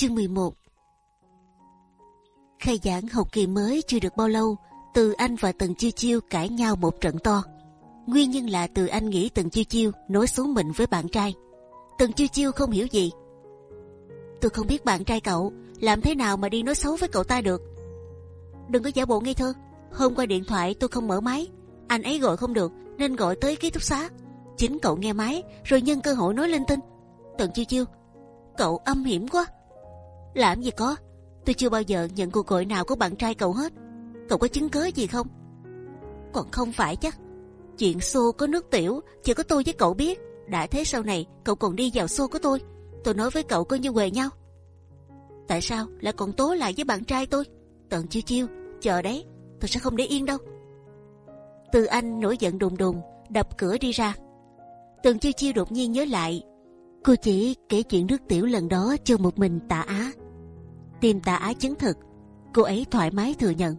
Chương 11 Khai giảng học kỳ mới chưa được bao lâu, Từ Anh và Tần Chiêu Chiêu cãi nhau một trận to. Nguyên nhân là Từ Anh nghĩ Tần Chiêu Chiêu nói xấu mình với bạn trai. Tần Chiêu Chiêu không hiểu gì. Tôi không biết bạn trai cậu làm thế nào mà đi nói xấu với cậu ta được. Đừng có giả bộ ngây thơ. Hôm qua điện thoại tôi không mở máy, anh ấy gọi không được nên gọi tới ký túc xá. Chính cậu nghe máy rồi nhân cơ hội nói linh tinh. Tần Chiêu Chiêu, cậu âm hiểm quá. Làm gì có, tôi chưa bao giờ nhận cuộc gọi nào của bạn trai cậu hết. Cậu có chứng cớ gì không? Còn không phải chắc. Chuyện xô có nước tiểu chỉ có tôi với cậu biết. Đã thế sau này cậu còn đi vào xô của tôi. Tôi nói với cậu coi như quề nhau. Tại sao lại còn tố lại với bạn trai tôi? tần chiêu chiêu, chờ đấy, tôi sẽ không để yên đâu. Từ Anh nổi giận đùng đùng, đập cửa đi ra. Tần chiêu chiêu đột nhiên nhớ lại, cô chỉ kể chuyện nước tiểu lần đó cho một mình Tạ Á. Tìm Tạ ái chứng thực, cô ấy thoải mái thừa nhận.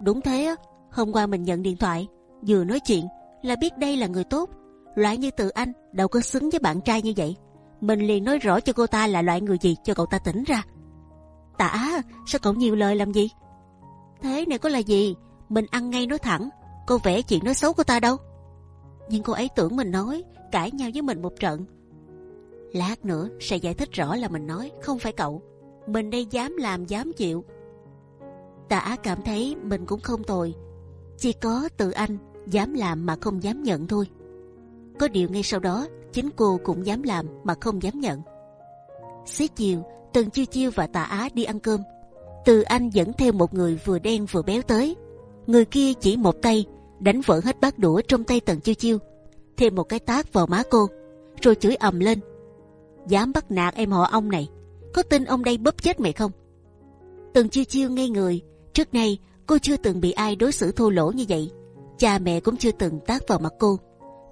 Đúng thế á, hôm qua mình nhận điện thoại, vừa nói chuyện là biết đây là người tốt. Loại như từ anh đâu có xứng với bạn trai như vậy. Mình liền nói rõ cho cô ta là loại người gì cho cậu ta tỉnh ra. Tạ Á, sao cậu nhiều lời làm gì? Thế này có là gì? Mình ăn ngay nói thẳng. Cô vẽ chuyện nói xấu cô ta đâu? Nhưng cô ấy tưởng mình nói cãi nhau với mình một trận. Lát nữa sẽ giải thích rõ là mình nói không phải cậu. Mình đây dám làm dám chịu. Tạ Á cảm thấy mình cũng không tồi. Chỉ có từ anh dám làm mà không dám nhận thôi. Có điều ngay sau đó chính cô cũng dám làm mà không dám nhận. Xế chiều, Tần Chiêu Chiêu và Tạ Á đi ăn cơm. Từ Anh dẫn theo một người vừa đen vừa béo tới. Người kia chỉ một tay đánh vỡ hết bát đũa trong tay Tần Chiêu Chiêu, thêm một cái tát vào má cô, rồi chửi ầm lên: dám bắt nạt em họ ông này, có tin ông đây bóp chết mẹ không? Tần Chiêu Chiêu ngây người. Trước nay cô chưa từng bị ai đối xử thô lỗ như vậy. Cha mẹ cũng chưa từng tát vào mặt cô.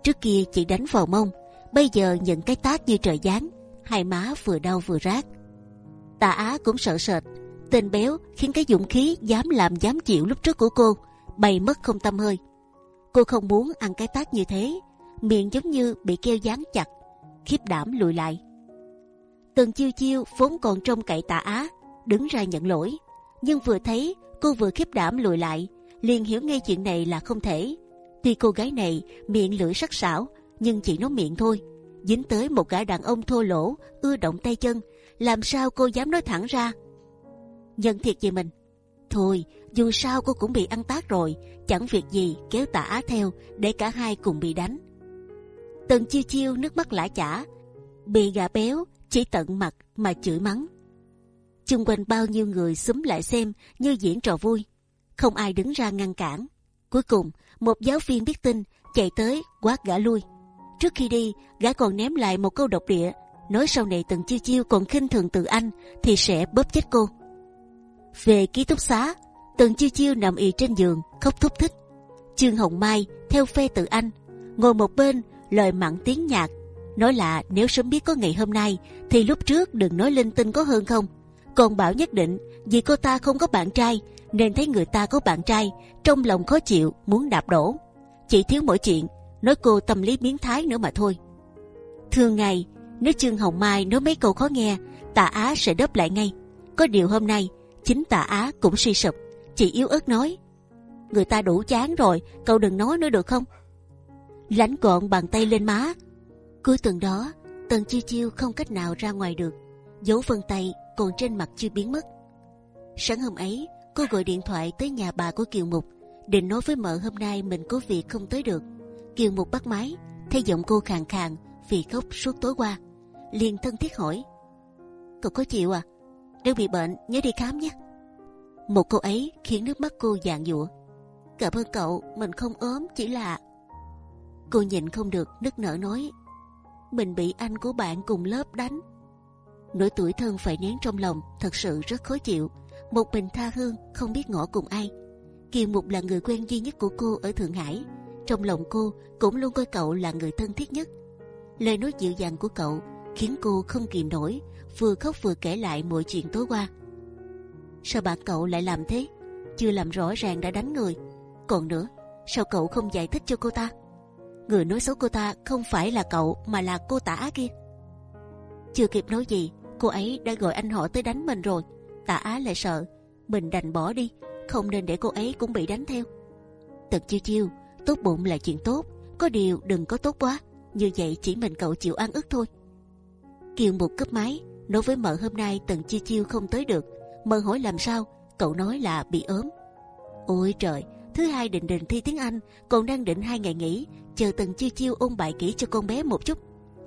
Trước kia chỉ đánh vào mông, bây giờ nhận cái tát như trời giáng, hai má vừa đau vừa rát. Tạ Á cũng sợ sệt, tên béo khiến cái dũng khí dám làm dám chịu lúc trước của cô bay mất không tâm hơi. Cô không muốn ăn cái tát như thế, miệng giống như bị keo dán chặt, khiếp đảm lùi lại. Tần chiêu chiêu vốn còn trông cậy Tạ Á, đứng ra nhận lỗi, nhưng vừa thấy cô vừa khiếp đảm lùi lại, liền hiểu ngay chuyện này là không thể. Tuy cô gái này miệng lưỡi sắc sảo, nhưng chỉ nói miệng thôi, dính tới một gã đàn ông thô lỗ, ưa động tay chân, làm sao cô dám nói thẳng ra? Nhận thiệt về mình. Thôi, dù sao cô cũng bị ăn tát rồi, chẳng việc gì kéo Tạ á theo để cả hai cùng bị đánh. Tần chiêu chiêu nước mắt lã chả, bị gà béo chỉ tận mặt mà chửi mắng. Chung quanh bao nhiêu người xúm lại xem như diễn trò vui, không ai đứng ra ngăn cản. Cuối cùng, một giáo viên biết tin chạy tới quát gã lui. Trước khi đi, gã còn ném lại một câu độc địa, nói sau này Tần chiêu chiêu còn khinh thường từ anh thì sẽ bóp chết cô. Về ký túc xá, Tần chiêu chiêu nằm ì trên giường khóc thúc thích. Trương Hồng Mai theo phê từ anh ngồi một bên lời mặn tiếng nhạc nói là nếu sớm biết có ngày hôm nay thì lúc trước đừng nói linh tinh có hơn không. Còn bảo nhất định vì cô ta không có bạn trai nên thấy người ta có bạn trai trong lòng khó chịu muốn đạp đổ. Chỉ thiếu mỗi chuyện nói cô tâm lý biến thái nữa mà thôi. Thường ngày nếu Trương Hồng Mai nói mấy câu khó nghe, Tạ Á sẽ đáp lại ngay. Có điều hôm nay chính Tạ Á cũng suy sụp, chỉ yếu ớt nói: người ta đủ chán rồi, cậu đừng nói nữa được không? Lãnh gọn bàn tay lên má. Cuối tuần đó, Tần Chiêu Chiêu không cách nào ra ngoài được, dấu vân tay còn trên mặt chưa biến mất. Sáng hôm ấy, cô gọi điện thoại tới nhà bà của Kiều Mục, định nói với mợ hôm nay mình có việc không tới được. Kiều Mục bắt máy, thấy giọng cô khàn khàn vì khóc suốt tối qua, liền thân thiết hỏi: cậu có chịu à? Nếu bị bệnh nhớ đi khám nhé. Một câu ấy khiến nước mắt cô dạng dụa. Cảm ơn cậu, mình không ốm, chỉ là cô nhịn không được nức nở nói mình bị anh của bạn cùng lớp đánh. Nỗi tuổi thân phải nén trong lòng thật sự rất khó chịu. Một mình tha hương không biết ngỏ cùng ai. Kiều Mục là người quen duy nhất của cô ở Thượng Hải. Trong lòng cô cũng luôn coi cậu là người thân thiết nhất. Lời nói dịu dàng của cậu khiến cô không kìm nổi, vừa khóc vừa kể lại mọi chuyện tối qua. Sao bạn cậu lại làm thế? Chưa làm rõ ràng đã đánh người. Còn nữa, sao cậu không giải thích cho cô ta? Người nói xấu cô ta không phải là cậu mà là cô tả kia. Chưa kịp nói gì, cô ấy đã gọi anh họ tới đánh mình rồi. Tạ Á lại sợ mình đành bỏ đi, không nên để cô ấy cũng bị đánh theo. Tật chiêu chiêu, tốt bụng là chuyện tốt, có điều đừng có tốt quá, như vậy chỉ mình cậu chịu ăn ức thôi. Kiều một cấp máy nói với mợ hôm nay Tần chiêu chiêu không tới được, mợ hỏi làm sao, cậu nói là bị ốm. Ôi trời, thứ hai định định thi tiếng Anh, còn đang định hai ngày nghỉ, chờ từng chiêu chiêu ôn bài kỹ cho con bé một chút.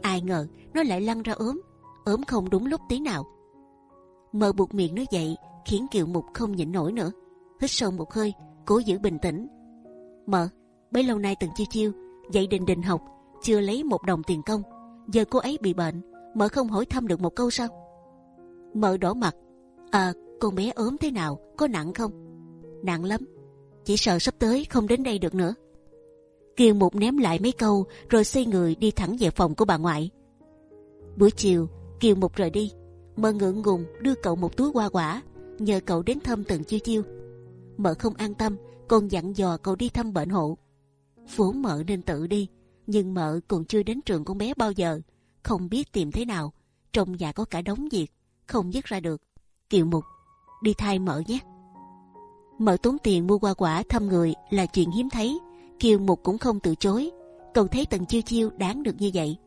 Ai ngờ nó lại lăn ra ốm, ốm không đúng lúc tí nào. mở buộc miệng nói vậy khiến Kiều Mục không nhịn nổi nữa. Hít sâu một hơi, cố giữ bình tĩnh. mở, bấy lâu nay từng chiêu chiêu dạy đình đình học, chưa lấy một đồng tiền công. Giờ cô ấy bị bệnh, mợ không hỏi thăm được một câu sao? Mợ đỏ mặt. À, con bé ốm thế nào, có nặng không? Nặng lắm, chỉ sợ sắp tới không đến đây được nữa. Kiều Mục ném lại mấy câu rồi xoay người đi thẳng về phòng của bà ngoại. Buổi chiều, Kiều Mục rời đi, mợ ngượng ngùng đưa cậu một túi hoa quả nhờ cậu đến thăm từng chiêu chiêu. Mợ không an tâm, còn dặn dò cậu đi thăm bệnh hộ. Vốn mợ nên tự đi, nhưng mợ còn chưa đến trường con bé bao giờ, không biết tìm thế nào. Trong nhà có cả đống việc, không dứt ra được. Kiều Mục, đi thay mợ nhé. Mợ tốn tiền mua hoa quả thăm người là chuyện hiếm thấy. Kiều Mục cũng không từ chối. Cậu thấy Tần Chiêu Chiêu đáng được như vậy.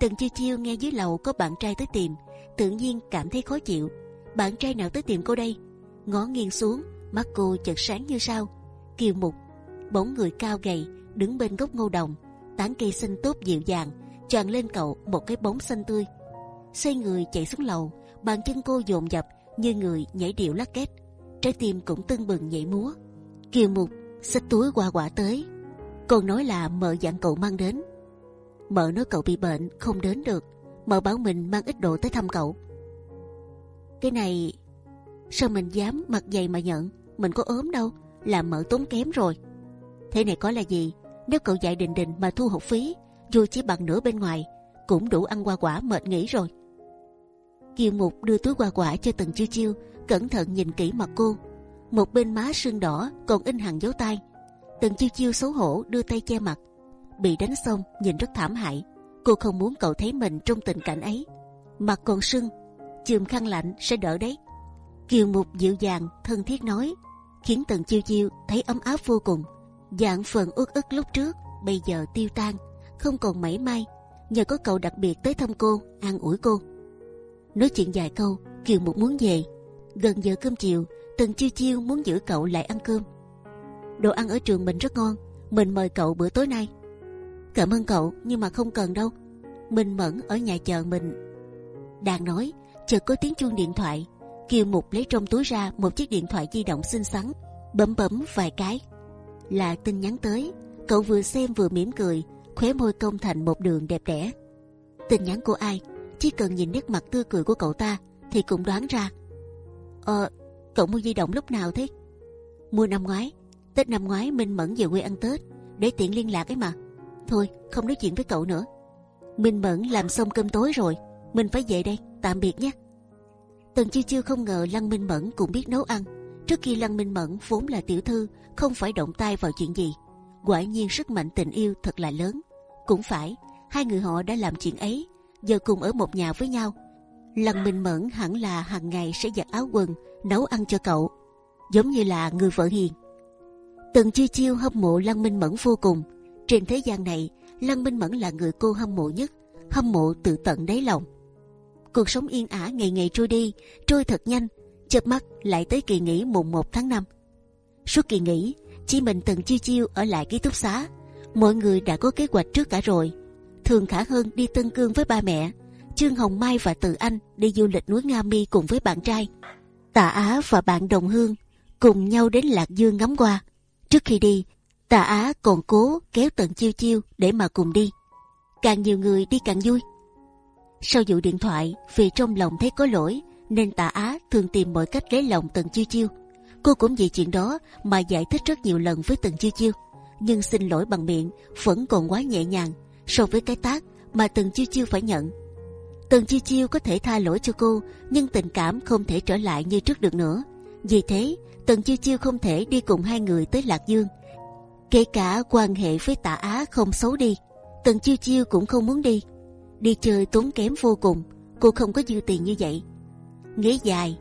Tần Chiêu Chiêu nghe dưới lầu có bạn trai tới tìm, tự nhiên cảm thấy khó chịu. Bạn trai nào tới tìm cô đây? Ngó nghiêng xuống mắt cô chợt sáng như sao. Kiều mục bóng người cao gầy đứng bên gốc ngô đồng tán cây xanh tốt dịu dàng tràn lên cậu một cái bóng xanh tươi. Xoay người chạy xuống lầu bàn chân cô dồn dập như người nhảy điệu lắc két. Trái tim cũng tưng bừng nhảy múa. Kiều mục xách túi qua quả tới còn nói là mợ dặn cậu mang đến mợ nói cậu bị bệnh không đến được mợ bảo mình mang ít đồ tới thăm cậu cái này sao mình dám mặc dày mà nhận? Mình có ốm đâu, là mợ tốn kém rồi. Thế này có là gì? Nếu cậu dạy đình đình mà thu học phí, dù chỉ bằng nửa bên ngoài, cũng đủ ăn qua quả mệt nghỉ rồi. Kiều Mục đưa túi qua quả cho từng Chiêu Chiêu, cẩn thận nhìn kỹ mặt cô. Một bên má sưng đỏ còn in hằn dấu tay. Tần Chiêu Chiêu xấu hổ đưa tay che mặt. Bị đánh xong nhìn rất thảm hại. Cô không muốn cậu thấy mình trong tình cảnh ấy. Mặt còn sưng chườm khăn lạnh sẽ đỡ đấy. Kiều Mục dịu dàng, thân thiết nói, khiến Tần Chiêu Chiêu thấy ấm áp vô cùng. Dạng phần uất ức lúc trước, bây giờ tiêu tan, không còn mảy may. Nhờ có cậu đặc biệt tới thăm cô, an ủi cô. Nói chuyện dài câu, Kiều Mục muốn về. Gần giờ cơm chiều, Tần Chiêu Chiêu muốn giữ cậu lại ăn cơm. Đồ ăn ở trường mình rất ngon, mình mời cậu bữa tối nay. Cảm ơn cậu, nhưng mà không cần đâu. Mình mẫn ở nhà chờ mình. Đang nói, chợt có tiếng chuông điện thoại kiều mục lấy trong túi ra một chiếc điện thoại di động xinh xắn bấm bấm vài cái là tin nhắn tới cậu vừa xem vừa mỉm cười khóe môi cong thành một đường đẹp đẽ tin nhắn của ai chỉ cần nhìn nét mặt tươi cười của cậu ta thì cũng đoán ra ờ cậu mua di động lúc nào thế? Mua năm ngoái. Tết năm ngoái, minh mẫn về quê ăn tết, để tiện liên lạc ấy mà. Thôi, không nói chuyện với cậu nữa. Minh mẫn làm xong cơm tối rồi. Mình phải về đây, tạm biệt nhé. Tần chiêu chiêu không ngờ lăng minh mẫn cũng biết nấu ăn. Trước khi lăng minh mẫn vốn là tiểu thư, không phải động tay vào chuyện gì. Quả nhiên sức mạnh tình yêu thật là lớn. Cũng phải, hai người họ đã làm chuyện ấy. Giờ cùng ở một nhà với nhau. Lăng minh mẫn hẳn là hàng ngày sẽ giặt áo quần nấu ăn cho cậu giống như là người vợ hiền tần chiêu chiêu hâm mộ lăng minh mẫn vô cùng trên thế gian này lăng minh mẫn là người cô hâm mộ nhất hâm mộ từ tận đáy lòng cuộc sống yên ả ngày ngày trôi đi, trôi thật nhanh. chớp mắt lại tới kỳ nghỉ mùng 1 tháng 5 suốt kỳ nghỉ chỉ mình từng chiêu chiêu ở lại ký túc xá. mọi người đã có kế hoạch trước cả rồi. thường khả hơn đi tân cương với ba mẹ, trương hồng mai và từ anh đi du lịch núi nga mi cùng với bạn trai tạ á và bạn đồng hương cùng nhau đến lạc dương ngắm qua. trước khi đi, tạ á còn cố kéo tận chiêu chiêu để mà cùng đi. càng nhiều người đi càng vui sau vụ điện thoại, vì trong lòng thấy có lỗi nên Tạ Á thường tìm mọi cách lấy lòng Tần Chiêu Chiêu. Cô cũng vì chuyện đó mà giải thích rất nhiều lần với Tần Chiêu Chiêu, nhưng xin lỗi bằng miệng vẫn còn quá nhẹ nhàng so với cái tác mà Tần Chiêu Chiêu phải nhận. Tần chi Chiêu có thể tha lỗi cho cô, nhưng tình cảm không thể trở lại như trước được nữa. Vì thế, Tần Chiêu Chiêu không thể đi cùng hai người tới Lạc Dương. Kể cả quan hệ với Tạ Á không xấu đi, Tần Chiêu Chiêu cũng không muốn đi đi chơi tốn kém vô cùng cô không có dư tiền như vậy. Nghĩ dài,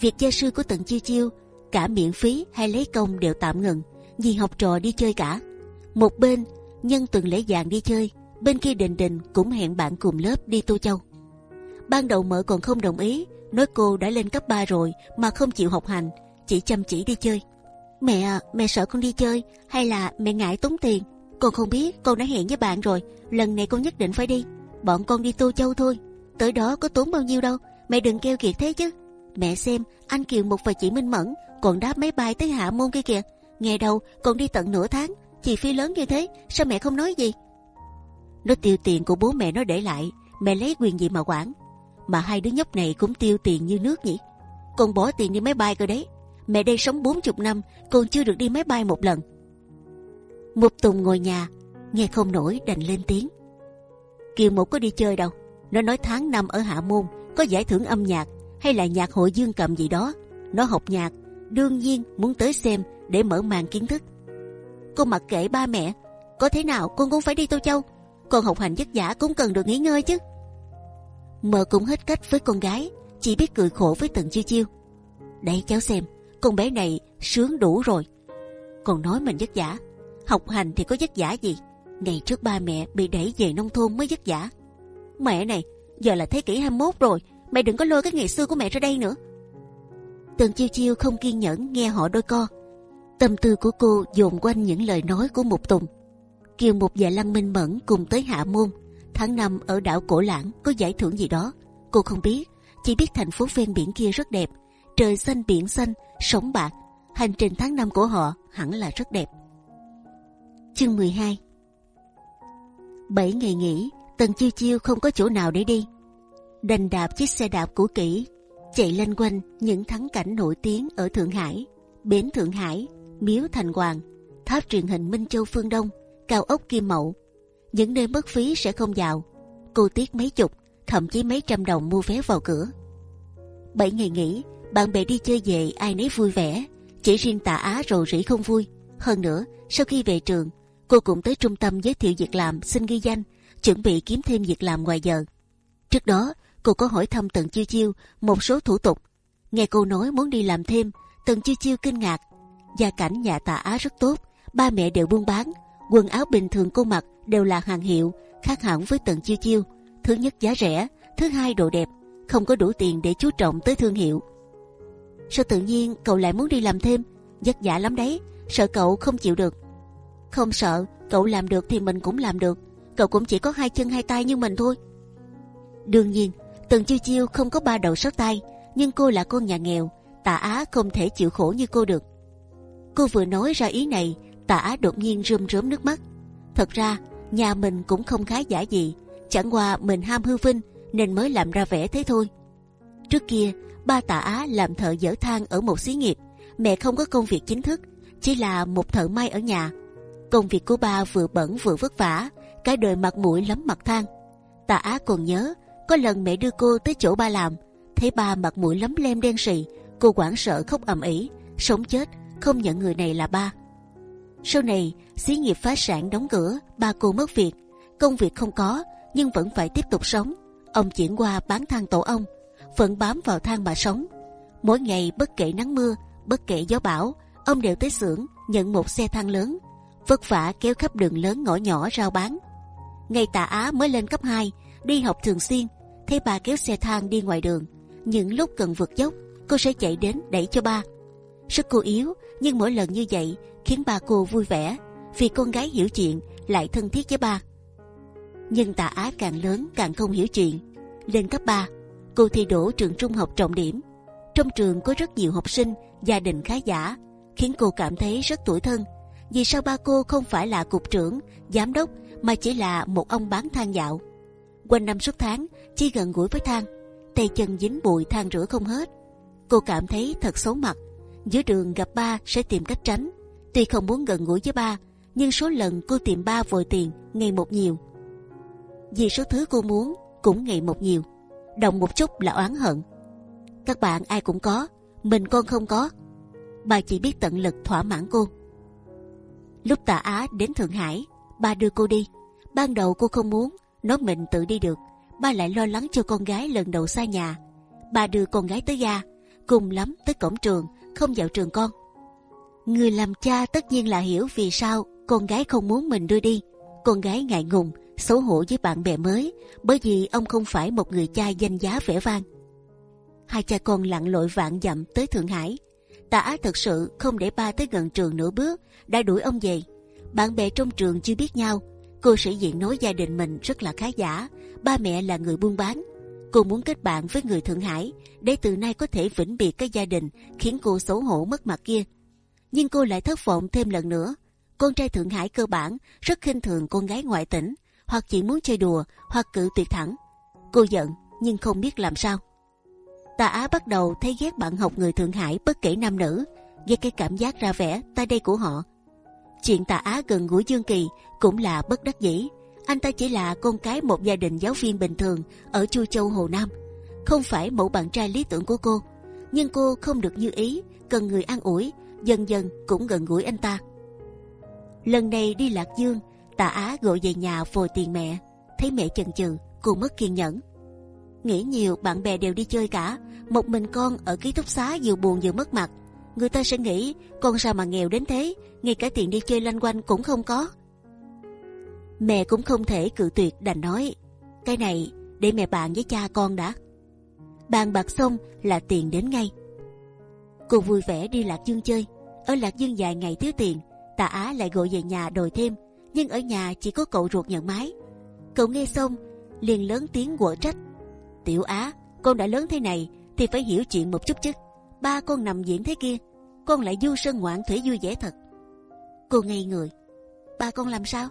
việc gia sư của tần chiêu chiêu cả miễn phí hay lấy công đều tạm ngừng vì học trò đi chơi cả. Một bên nhân tuần lễ vàng đi chơi, bên kia đình đình cũng hẹn bạn cùng lớp đi Tô Châu. Ban đầu mợ còn không đồng ý, nói cô đã lên cấp 3 rồi mà không chịu học hành, chỉ chăm chỉ đi chơi. Mẹ mẹ sợ con đi chơi hay là mẹ ngại tốn tiền? Con không biết, con đã hẹn với bạn rồi, lần này con nhất định phải đi. Bọn con đi Tô Châu thôi, tới đó có tốn bao nhiêu đâu, mẹ đừng keo kiệt thế chứ. Mẹ xem, anh Kiều Mục và chị Minh Mẫn còn đáp máy bay tới Hạ Môn kia kìa. Nghe đâu còn đi tận nửa tháng, chi phí lớn như thế, sao mẹ không nói gì? Nó tiêu tiền của bố mẹ nó để lại, mẹ lấy quyền gì mà quản? Mà hai đứa nhóc này cũng tiêu tiền như nước nhỉ? Con bỏ tiền đi máy bay cơ đấy. Mẹ đây sống 40 năm, còn chưa được đi máy bay một lần. Mục Tùng ngồi nhà, nghe không nổi đành lên tiếng. Kiều Mục có đi chơi đâu. Nó nói tháng năm ở Hạ Môn có giải thưởng âm nhạc hay là nhạc hội dương cầm gì đó. Nó học nhạc, đương nhiên muốn tới xem để mở mang kiến thức. con mặc kệ ba mẹ, có thế nào con cũng phải đi Tô Châu. Con học hành vất vả cũng cần được nghỉ ngơi chứ mợ cũng hết cách với con gái, chỉ biết cười khổ với Tần Chiêu Chiêu. Đây cháu xem, con bé này sướng đủ rồi. Còn nói mình vất vả, học hành thì có vất vả gì? Ngày trước ba mẹ bị đẩy về nông thôn mới vất vả. Mẹ này, giờ là thế kỷ 21 rồi, mẹ đừng có lôi cái ngày xưa của mẹ ra đây nữa. Tần chiêu chiêu không kiên nhẫn nghe họ đôi co. Tâm tư của cô dồn quanh những lời nói của Mục Tùng. Kiều Mục và Lăng Minh Mẫn cùng tới Hạ Môn. Tháng năm ở đảo Cổ Lãng có giải thưởng gì đó. Cô không biết, chỉ biết thành phố ven biển kia rất đẹp. Trời xanh biển xanh, sóng bạc. Hành trình tháng năm của họ hẳn là rất đẹp. Chương 12 Bảy ngày nghỉ, Tần Chiêu Chiêu không có chỗ nào để đi. Đành đạp chiếc xe đạp cũ kỹ, chạy lên quanh những thắng cảnh nổi tiếng ở Thượng Hải, bến Thượng Hải, miếu Thành Hoàng, tháp truyền hình Minh Châu Phương Đông, cao ốc Kim Mậu. Những nơi mất phí sẽ không vào. Cô tiếc mấy chục, thậm chí mấy trăm đồng mua vé vào cửa. Bảy ngày nghỉ, bạn bè đi chơi về ai nấy vui vẻ, chỉ riêng Tạ Á rầu rĩ không vui. Hơn nữa, sau khi về trường, cô cũng tới trung tâm giới thiệu việc làm xin ghi danh, chuẩn bị kiếm thêm việc làm ngoài giờ. Trước đó, cô có hỏi thăm Tần Chiêu Chiêu một số thủ tục. Nghe cô nói muốn đi làm thêm, Tần Chiêu Chiêu kinh ngạc. Gia cảnh nhà Tạ Á rất tốt, ba mẹ đều buôn bán, quần áo bình thường cô mặc đều là hàng hiệu, khác hẳn với Tần Chiêu Chiêu. Thứ nhất giá rẻ, thứ hai đồ đẹp, không có đủ tiền để chú trọng tới thương hiệu. Sao tự nhiên cậu lại muốn đi làm thêm? vất vả lắm đấy, sợ cậu không chịu được. Không sợ, cậu làm được thì mình cũng làm được. Cậu cũng chỉ có hai chân hai tay như mình thôi. Đương nhiên, Tần Chiêu Chiêu không có ba đầu sáu tay, nhưng cô là con nhà nghèo, Tạ Á không thể chịu khổ như cô được. Cô vừa nói ra ý này, Tạ Á đột nhiên rơm rớm nước mắt. Thật ra, nhà mình cũng không khá giả gì, chẳng qua mình ham hư vinh nên mới làm ra vẻ thế thôi. Trước kia, ba Tạ Á làm thợ dỡ than ở một xí nghiệp, mẹ không có công việc chính thức, chỉ là một thợ may ở nhà. Công việc của ba vừa bẩn vừa vất vả, cái đời mặt mũi lắm mặt than. Tạ Á còn nhớ, có lần mẹ đưa cô tới chỗ ba làm, thấy ba mặt mũi lấm lem đen sì, cô hoảng sợ khóc ầm ĩ, sống chết không nhận người này là ba. Sau này, xí nghiệp phá sản đóng cửa, ba cô mất việc, công việc không có nhưng vẫn phải tiếp tục sống. Ông chuyển qua bán than tổ ông vẫn bám vào than mà sống. Mỗi ngày bất kể nắng mưa, bất kể gió bão, ông đều tới xưởng nhận một xe than lớn, vất vả kéo khắp đường lớn ngõ nhỏ rao bán. Ngày Tạ Á mới lên cấp 2, đi học thường xuyên, thấy bà kéo xe than đi ngoài đường. Những lúc cần vượt dốc, cô sẽ chạy đến đẩy cho ba. Sức cô yếu, nhưng mỗi lần như vậy khiến ba cô vui vẻ, vì con gái hiểu chuyện lại thân thiết với ba. Nhưng Tạ Á càng lớn càng không hiểu chuyện. Lên cấp 3, cô thi đỗ trường trung học trọng điểm. Trong trường có rất nhiều học sinh, gia đình khá giả, khiến cô cảm thấy rất tủi thân. Vì sao ba cô không phải là cục trưởng, giám đốc mà chỉ là một ông bán than dạo? Quanh năm suốt tháng, chỉ gần gũi với than, tay chân dính bụi than rửa không hết. Cô cảm thấy thật xấu mặt. Giữa đường gặp ba sẽ tìm cách tránh. Tuy không muốn gần gũi với ba, nhưng số lần cô tìm ba vội tiền ngày một nhiều. Vì số thứ cô muốn cũng ngày một nhiều. Động một chút là oán hận. Các bạn ai cũng có, mình con không có. Bà chỉ biết tận lực thỏa mãn cô. Lúc Tạ Á đến Thượng Hải, ba đưa cô đi. Ban đầu cô không muốn, nói mình tự đi được. ba lại lo lắng cho con gái lần đầu xa nhà. Bà đưa con gái tới ga, cùng lắm tới cổng trường, không vào trường con. Người làm cha tất nhiên là hiểu vì sao con gái không muốn mình đưa đi. Con gái ngại ngùng, xấu hổ với bạn bè mới, bởi vì ông không phải một người cha danh giá vẻ vang. Hai cha con lặn lội vạn dặm tới Thượng Hải. Tạ Á thật sự không để ba tới gần trường nửa bước, đã đuổi ông về. Bạn bè trong trường chưa biết nhau, cô sĩ diện nói gia đình mình rất là khá giả, ba mẹ là người buôn bán. Cô muốn kết bạn với người Thượng Hải để từ nay có thể vĩnh biệt cái gia đình khiến cô xấu hổ mất mặt kia. Nhưng cô lại thất vọng thêm lần nữa. Con trai Thượng Hải cơ bản rất khinh thường con gái ngoại tỉnh, hoặc chỉ muốn chơi đùa, hoặc cự tuyệt thẳng. Cô giận nhưng không biết làm sao. Tà Á bắt đầu thấy ghét bạn học người Thượng Hải bất kể nam nữ, ghét cái cảm giác ra vẻ tay đây của họ. Chuyện Tà Á gần gũi Dương Kỳ cũng là bất đắc dĩ. Anh ta chỉ là con cái một gia đình giáo viên bình thường ở Chu Châu Hồ Nam, không phải mẫu bạn trai lý tưởng của cô. Nhưng cô không được như ý, cần người an ủi, dần dần cũng gần gũi anh ta. Lần này đi Lạc Dương, Tạ Á gọi về nhà vội tiền mẹ, thấy mẹ chần chừ, cô mất kiên nhẫn. Nghĩ nhiều bạn bè đều đi chơi cả, một mình con ở ký túc xá vừa buồn vừa mất mặt. Người ta sẽ nghĩ con sao mà nghèo đến thế, ngay cả tiền đi chơi lanh quanh cũng không có. Mẹ cũng không thể cự tuyệt đành nói, cái này để mẹ bạn với cha con đã. Bàn bạc xong là tiền đến ngay. Cô vui vẻ đi Lạc Dương chơi, ở Lạc Dương vài ngày thiếu tiền, Tạ Á lại gọi về nhà đòi thêm, nhưng ở nhà chỉ có cậu ruột nhận máy. Cậu nghe xong liền lớn tiếng quở trách. Tiểu Á, con đã lớn thế này thì phải hiểu chuyện một chút chứ. Ba con nằm diễn thế kia, con lại du sơn ngoạn thủy vui vẻ thật. Cô ngây người. Ba con làm sao?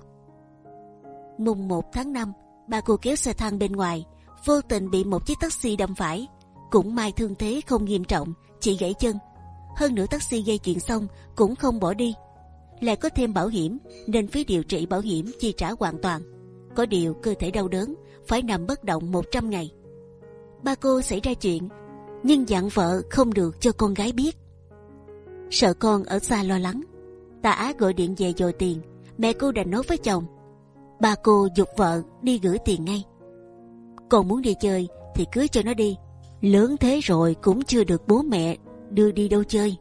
Mùng 1 tháng 5, ba cô kéo xe thang bên ngoài, vô tình bị một chiếc taxi đâm phải. Cũng may thương thế không nghiêm trọng, chị gãy chân. Hơn nữa taxi gây chuyện xong cũng không bỏ đi, lại có thêm bảo hiểm nên phí điều trị bảo hiểm chi trả hoàn toàn. Có điều cơ thể đau đớn phải nằm bất động 100 ngày. Ba cô xảy ra chuyện nhưng dặn vợ không được cho con gái biết. Sợ con ở xa lo lắng, tà Á gọi điện về dồi tiền, mẹ cô đành nói với chồng. Ba cô dục vợ đi gửi tiền ngay. Còn muốn đi chơi thì cứ cho nó đi. Lớn thế rồi cũng chưa được bố mẹ đưa đi đâu chơi.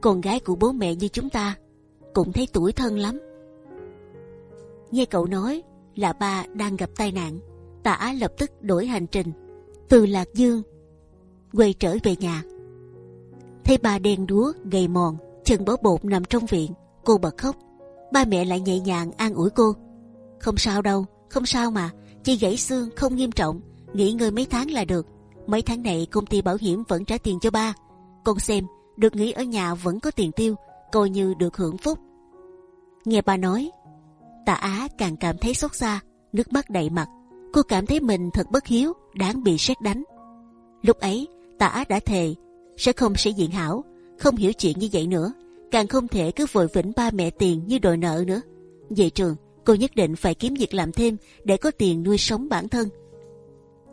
Con gái của bố mẹ như chúng ta cũng thấy tuổi thân lắm. Nghe cậu nói là ba đang gặp tai nạn, Tạ Á lập tức đổi hành trình từ Lạc Dương quay trở về nhà. Thấy ba đen đúa, gầy mòn, chân bó bột nằm trong viện, cô bật khóc. Ba mẹ lại nhẹ nhàng an ủi cô. Không sao đâu, không sao mà, chỉ gãy xương không nghiêm trọng, nghỉ ngơi mấy tháng là được. Mấy tháng này công ty bảo hiểm vẫn trả tiền cho ba. Con xem, được nghỉ ở nhà vẫn có tiền tiêu, coi như được hưởng phúc. Nghe bà nói, Tạ Á càng cảm thấy xót xa, nước mắt đầy mặt. Cô cảm thấy mình thật bất hiếu, đáng bị sét đánh. Lúc ấy, Tạ Á đã thề sẽ không sĩ diện hảo, không hiểu chuyện như vậy nữa, càng không thể cứ vội vĩnh ba mẹ tiền như đòi nợ nữa. Về trường, cô nhất định phải kiếm việc làm thêm để có tiền nuôi sống bản thân.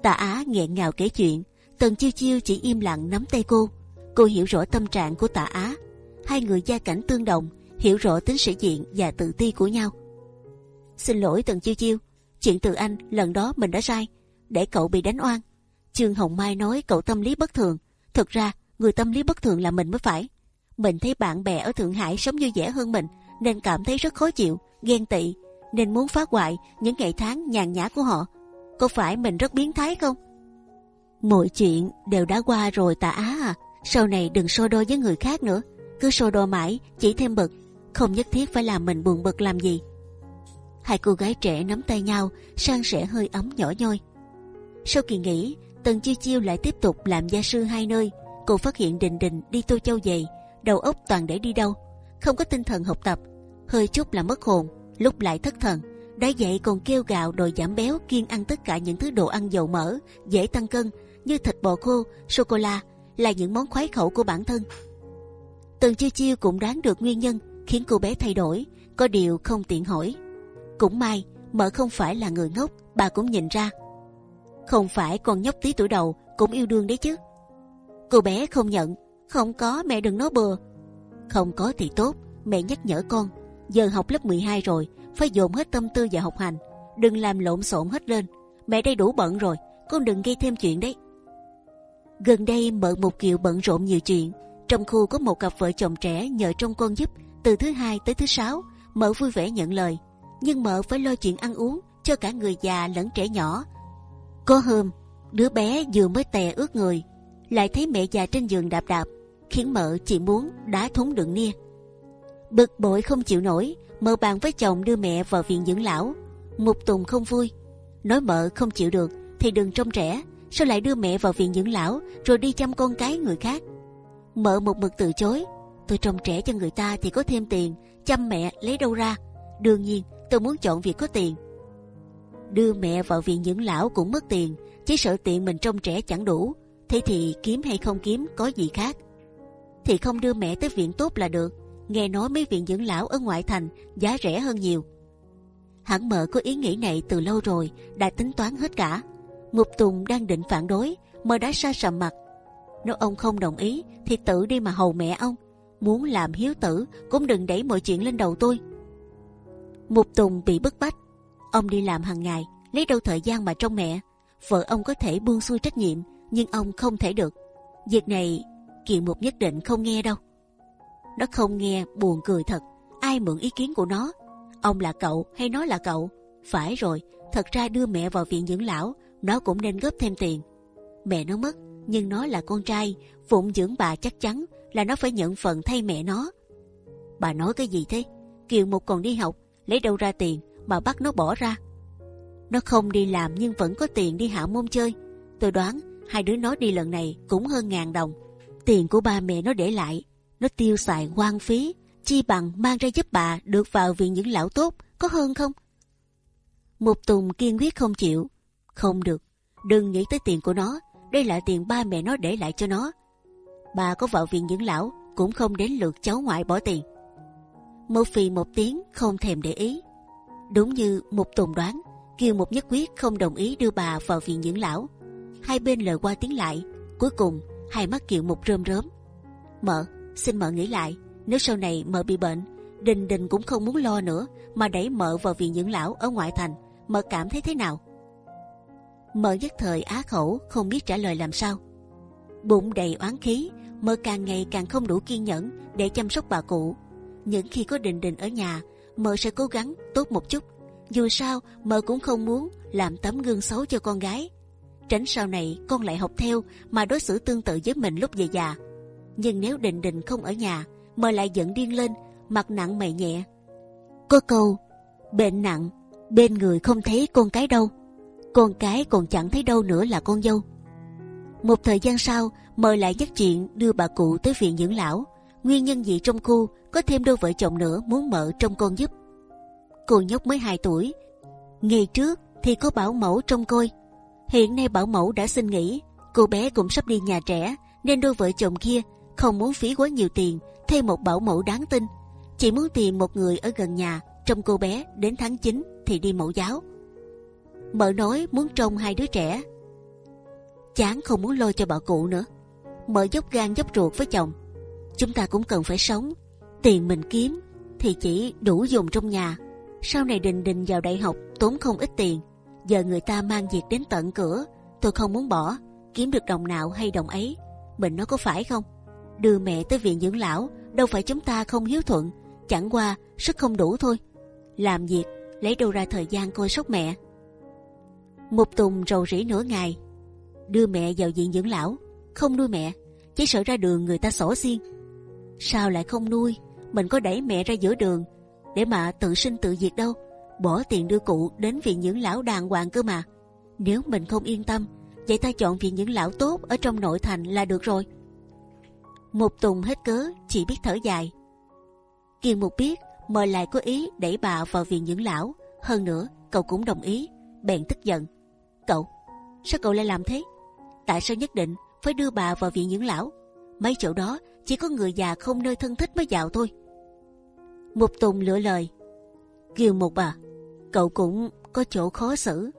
Tạ Á nghẹn ngào kể chuyện, Tần Chiêu Chiêu chỉ im lặng nắm tay cô. Cô hiểu rõ tâm trạng của Tạ Á, hai người gia cảnh tương đồng, hiểu rõ tính sĩ diện và tự ti của nhau. Xin lỗi Tần Chiêu Chiêu, chuyện từ anh lần đó mình đã sai, để cậu bị đánh oan. Trương Hồng Mai nói cậu tâm lý bất thường, thực ra người tâm lý bất thường là mình mới phải. Mình thấy bạn bè ở Thượng Hải sống vui vẻ hơn mình, nên cảm thấy rất khó chịu, ghen tị, nên muốn phá hoại những ngày tháng nhàn nhã của họ. Có phải mình rất biến thái không? Mọi chuyện đều đã qua rồi tạ á à, sau này đừng so đo với người khác nữa. Cứ so đo mãi chỉ thêm bực không nhất thiết phải làm mình buồn bực làm gì. Hai cô gái trẻ nắm tay nhau sang sẻ hơi ấm nhỏ nhoi. Sau kỳ nghỉ tần chiêu chiêu lại tiếp tục làm gia sư hai nơi. Cô phát hiện đình đình đi tô châu về đầu óc toàn để đi đâu. Không có tinh thần học tập hơi chút là mất hồn lúc lại thất thần đã vậy còn kêu gào đòi giảm béo kiêng ăn tất cả những thứ đồ ăn dầu mỡ dễ tăng cân như thịt bò khô sô cô la là những món khoái khẩu của bản thân Tần chiêu chiêu cũng đoán được nguyên nhân khiến cô bé thay đổi, có điều không tiện hỏi. Cũng may, mợ không phải là người ngốc, bà cũng nhìn ra. Không phải con nhóc tí tuổi đầu cũng yêu đương đấy chứ. Cô bé không nhận, không có mẹ đừng nói bừa. Không có thì tốt, mẹ nhắc nhở con. Giờ học lớp 12 rồi, phải dồn hết tâm tư vào học hành, đừng làm lộn xộn hết lên. Mẹ đây đủ bận rồi, con đừng gây thêm chuyện đấy. Gần đây mợ một kiều bận rộn nhiều chuyện. Trong khu có một cặp vợ chồng trẻ nhờ trong con giúp từ thứ hai tới thứ sáu. Mợ vui vẻ nhận lời, nhưng mợ phải lo chuyện ăn uống cho cả người già lẫn trẻ nhỏ. Có hôm đứa bé vừa mới tè ướt người, lại thấy mẹ già trên giường đạp đạp, khiến mợ chỉ muốn đá thúng đựng nia. Bực bội không chịu nổi, mợ bàn với chồng đưa mẹ vào viện dưỡng lão. Mục Tùng không vui, nói mợ không chịu được thì đừng trông trẻ, sao lại đưa mẹ vào viện dưỡng lão rồi đi chăm con cái người khác. Mợ một mực từ chối, tôi trông trẻ cho người ta thì có thêm tiền, chăm mẹ lấy đâu ra. Đương nhiên tôi muốn chọn việc có tiền. Đưa mẹ vào viện dưỡng lão cũng mất tiền, chỉ sợ tiện mình trông trẻ chẳng đủ. Thế thì kiếm hay không kiếm có gì khác. Thì không đưa mẹ tới viện tốt là được. Nghe nói mấy viện dưỡng lão ở ngoại thành giá rẻ hơn nhiều. Hẳn mợ có ý nghĩ này từ lâu rồi, đã tính toán hết cả. Mục Tùng đang định phản đối, mợ đã sa sầm mặt. Nếu ông không đồng ý thì tự đi mà hầu mẹ ông. Muốn làm hiếu tử cũng đừng đẩy mọi chuyện lên đầu tôi. Mục Tùng bị bức bách. Ông đi làm hàng ngày, lấy đâu thời gian mà trông mẹ. Vợ ông có thể buông xuôi trách nhiệm, nhưng ông không thể được. Việc này Kiều Mục nhất định không nghe đâu. Nó không nghe buồn cười thật. Ai mượn ý kiến của nó? Ông là cậu hay nó là cậu? Phải rồi, thật ra đưa mẹ vào viện dưỡng lão, nó cũng nên góp thêm tiền. Mẹ nó mất, nhưng nó là con trai, phụng dưỡng bà chắc chắn là nó phải nhận phần thay mẹ nó. Bà nói cái gì thế? Kiều Mục còn đi học, lấy đâu ra tiền mà bắt nó bỏ ra? Nó không đi làm nhưng vẫn có tiền đi hạ môn chơi. Tôi đoán hai đứa nó đi lần này cũng hơn ngàn đồng. Tiền của ba mẹ nó để lại, nó tiêu xài hoang phí, chi bằng mang ra giúp bà được vào viện những lão tốt, có hơn không? Mục Tùng kiên quyết không chịu. Không được, đừng nghĩ tới tiền của nó, đây là tiền ba mẹ nó để lại cho nó. Bà có vào viện dưỡng lão cũng không đến lượt cháu ngoại bỏ tiền. Một phì một tiếng không thèm để ý. Đúng như Mục Tùng đoán, Kiều Mục nhất quyết không đồng ý đưa bà vào viện dưỡng lão. Hai bên lời qua tiếng lại, cuối cùng hai mắt Kiều Mục rơm rớm. Mợ, xin mợ nghĩ lại, nếu sau này mợ bị bệnh, Đình Đình cũng không muốn lo nữa mà đẩy mợ vào viện dưỡng lão ở ngoại thành, mợ cảm thấy thế nào? Mợ nhất thời á khẩu không biết trả lời làm sao. Bụng đầy oán khí, mợ càng ngày càng không đủ kiên nhẫn để chăm sóc bà cụ. Những khi có Đình Đình ở nhà, mợ sẽ cố gắng tốt một chút. Dù sao, mợ cũng không muốn làm tấm gương xấu cho con gái. Tránh sau này con lại học theo mà đối xử tương tự với mình lúc về già. Nhưng nếu Đình Đình không ở nhà, mời lại giận điên lên, mặt nặng mày nhẹ. Có câu, bệnh nặng, bên người không thấy con cái đâu, con cái còn chẳng thấy đâu nữa là con dâu. Một thời gian sau, mời lại dắt chuyện đưa bà cụ tới viện dưỡng lão. Nguyên nhân gì trong khu có thêm đôi vợ chồng nữa muốn mợ trong con giúp. Cô nhóc mới 2 tuổi, ngày trước thì có bảo mẫu trong coi. Hiện nay bảo mẫu đã xin nghỉ, cô bé cũng sắp đi nhà trẻ, nên đôi vợ chồng kia không muốn phí quá nhiều tiền thuê một bảo mẫu đáng tin, chỉ muốn tìm một người ở gần nhà trông cô bé đến tháng 9 thì đi mẫu giáo. Mợ nói muốn trông hai đứa trẻ, chán không muốn lo cho bà cụ nữa. Mợ dốc gan dốc ruột với chồng, chúng ta cũng cần phải sống, tiền mình kiếm thì chỉ đủ dùng trong nhà. Sau này đình đình vào đại học tốn không ít tiền, giờ người ta mang việc đến tận cửa, tôi không muốn bỏ, kiếm được đồng nào hay đồng ấy, mình nói có phải không? Đưa mẹ tới viện dưỡng lão đâu phải chúng ta không hiếu thuận, chẳng qua sức không đủ thôi. Làm việc lấy đâu ra thời gian coi sóc mẹ. Mục Tùng rầu rĩ nửa ngày, đưa mẹ vào viện dưỡng lão, không nuôi mẹ, chỉ sợ ra đường người ta sổ xiên. Sao lại không nuôi? Mình có đẩy mẹ ra giữa đường để mà tự sinh tự diệt đâu. Bỏ tiền đưa cụ đến viện dưỡng lão đàng hoàng cơ mà. Nếu mình không yên tâm, vậy ta chọn viện dưỡng lão tốt ở trong nội thành là được rồi. Mục Tùng hết cớ, chỉ biết thở dài. Kiều Mục biết mời lại có ý đẩy bà vào viện dưỡng lão. Hơn nữa, cậu cũng đồng ý, bèn tức giận. Cậu, sao cậu lại làm thế? Tại sao nhất định phải đưa bà vào viện dưỡng lão? Mấy chỗ đó chỉ có người già không nơi thân thích mới vào thôi. Mục Tùng lựa lời. Kiều Mục à, cậu cũng có chỗ khó xử.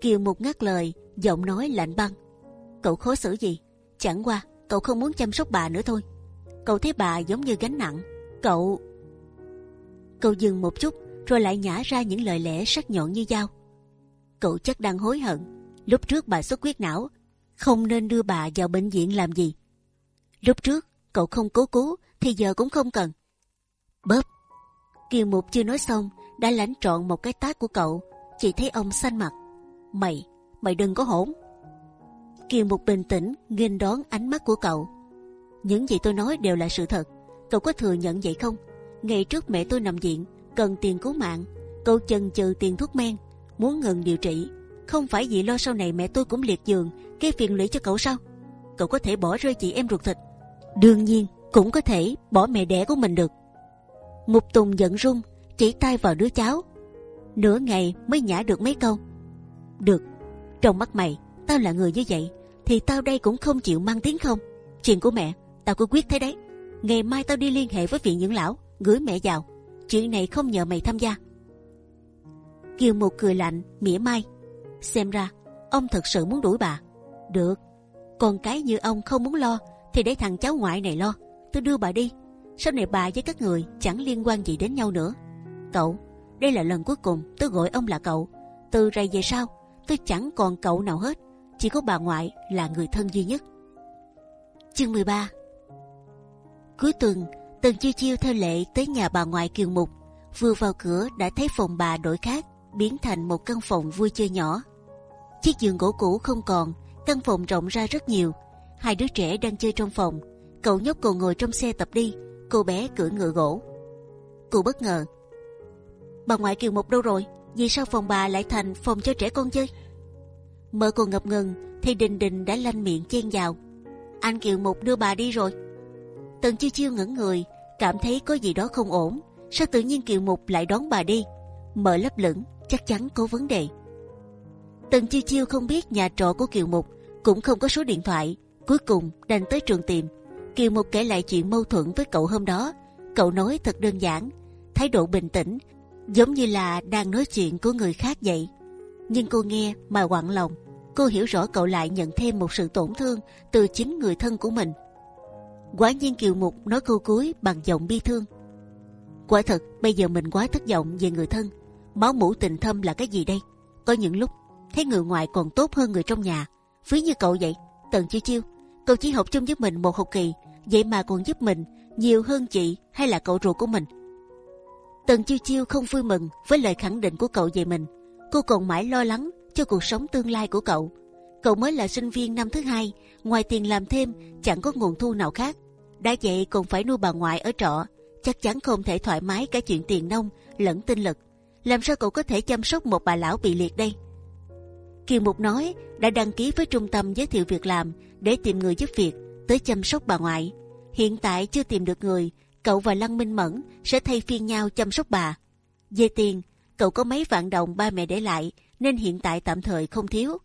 Kiều Mục ngắt lời, giọng nói lạnh băng. Cậu khó xử gì? Chẳng qua cậu không muốn chăm sóc bà nữa thôi. Cậu thấy bà giống như gánh nặng. Cậu... Cậu dừng một chút rồi lại nhả ra những lời lẽ sắc nhọn như dao. Cậu chắc đang hối hận. Lúc trước bà xuất huyết não, không nên đưa bà vào bệnh viện làm gì. Lúc trước cậu không cố cứu thì giờ cũng không cần. Bóp. Kiều Mục chưa nói xong đã lãnh trọn một cái tát của cậu. Chỉ thấy ông xanh mặt. Mày, mày đừng có hỗn. Kiều Mục bình tĩnh nghênh đón ánh mắt của cậu. Những gì tôi nói đều là sự thật. Cậu có thừa nhận vậy không? Ngày trước mẹ tôi nằm viện, cần tiền cứu mạng. Cậu chần chừ tiền thuốc men, muốn ngừng điều trị. Không phải vì lo sau này mẹ tôi cũng liệt giường, gây phiền lụy cho cậu sao? Cậu có thể bỏ rơi chị em ruột thịt. Đương nhiên, cũng có thể bỏ mẹ đẻ của mình được. Mục Tùng giận run, chỉ tay vào đứa cháu. Nửa ngày mới nhả được mấy câu. Được, trong mắt mày, tao là người như vậy, thì tao đây cũng không chịu mang tiếng không. Chuyện của mẹ, tao cứ quyết thế đấy. Ngày mai tao đi liên hệ với viện dưỡng lão, gửi mẹ vào. Chuyện này không nhờ mày tham gia. Kiều một cười lạnh, mỉa mai. Xem ra, ông thật sự muốn đuổi bà. Được, còn cái như ông không muốn lo, thì để thằng cháu ngoại này lo. Tôi đưa bà đi. Sau này bà với các người chẳng liên quan gì đến nhau nữa. Cậu, đây là lần cuối cùng tôi gọi ông là cậu. Từ rày về sau, tôi chẳng còn cậu nào hết. Chỉ có bà ngoại là người thân duy nhất. Chương 13 Cuối tuần, Tần Chiêu Chiêu theo lệ tới nhà bà ngoại Kiều Mục. Vừa vào cửa đã thấy phòng bà đổi khác, biến thành một căn phòng vui chơi nhỏ. Chiếc giường gỗ cũ không còn, căn phòng rộng ra rất nhiều. Hai đứa trẻ đang chơi trong phòng. Cậu nhóc cô ngồi trong xe tập đi, cô bé cưỡi ngựa gỗ. Cô bất ngờ. Bà ngoại Kiều Mục đâu rồi? Vì sao phòng bà lại thành phòng cho trẻ con chơi? Mợ còn ngập ngừng thì Đình Đình đã lanh miệng chen vào. Anh Kiều Mục đưa bà đi rồi. Tần chiêu chiêu ngẩn người, cảm thấy có gì đó không ổn. Sao tự nhiên Kiều Mục lại đón bà đi? Mở lấp lửng, chắc chắn có vấn đề. Tần chiêu chiêu không biết nhà trọ của Kiều Mục, cũng không có số điện thoại. Cuối cùng đành tới trường tìm. Kiều Mục kể lại chuyện mâu thuẫn với cậu hôm đó. Cậu nói thật đơn giản, thái độ bình tĩnh, giống như là đang nói chuyện của người khác vậy. Nhưng cô nghe mà quặn lòng. Cô hiểu rõ cậu lại nhận thêm một sự tổn thương từ chính người thân của mình. Quả nhiên Kiều Mục nói câu cuối bằng giọng bi thương. Quả thật bây giờ mình quá thất vọng về người thân. Máu mủ tình thâm là cái gì đây? Có những lúc thấy người ngoài còn tốt hơn người trong nhà. Ví như cậu vậy, Tần Chiêu Chiêu, cậu chỉ học chung với mình một học kỳ, vậy mà còn giúp mình nhiều hơn chị hay là cậu ruột của mình. Tần Chiêu Chiêu không vui mừng với lời khẳng định của cậu về mình. Cô còn mãi lo lắng cho cuộc sống tương lai của cậu. Cậu mới là sinh viên năm thứ hai, ngoài tiền làm thêm chẳng có nguồn thu nào khác. đã vậy còn phải nuôi bà ngoại ở trọ, chắc chắn không thể thoải mái cả chuyện tiền nông lẫn tinh lực. Làm sao cậu có thể chăm sóc một bà lão bị liệt đây? Kiều Mục nói đã đăng ký với trung tâm giới thiệu việc làm để tìm người giúp việc tới chăm sóc bà ngoại. Hiện tại chưa tìm được người, cậu và Lăng Minh Mẫn sẽ thay phiên nhau chăm sóc bà. Về tiền, cậu có mấy vạn đồng ba mẹ để lại nên hiện tại tạm thời không thiếu.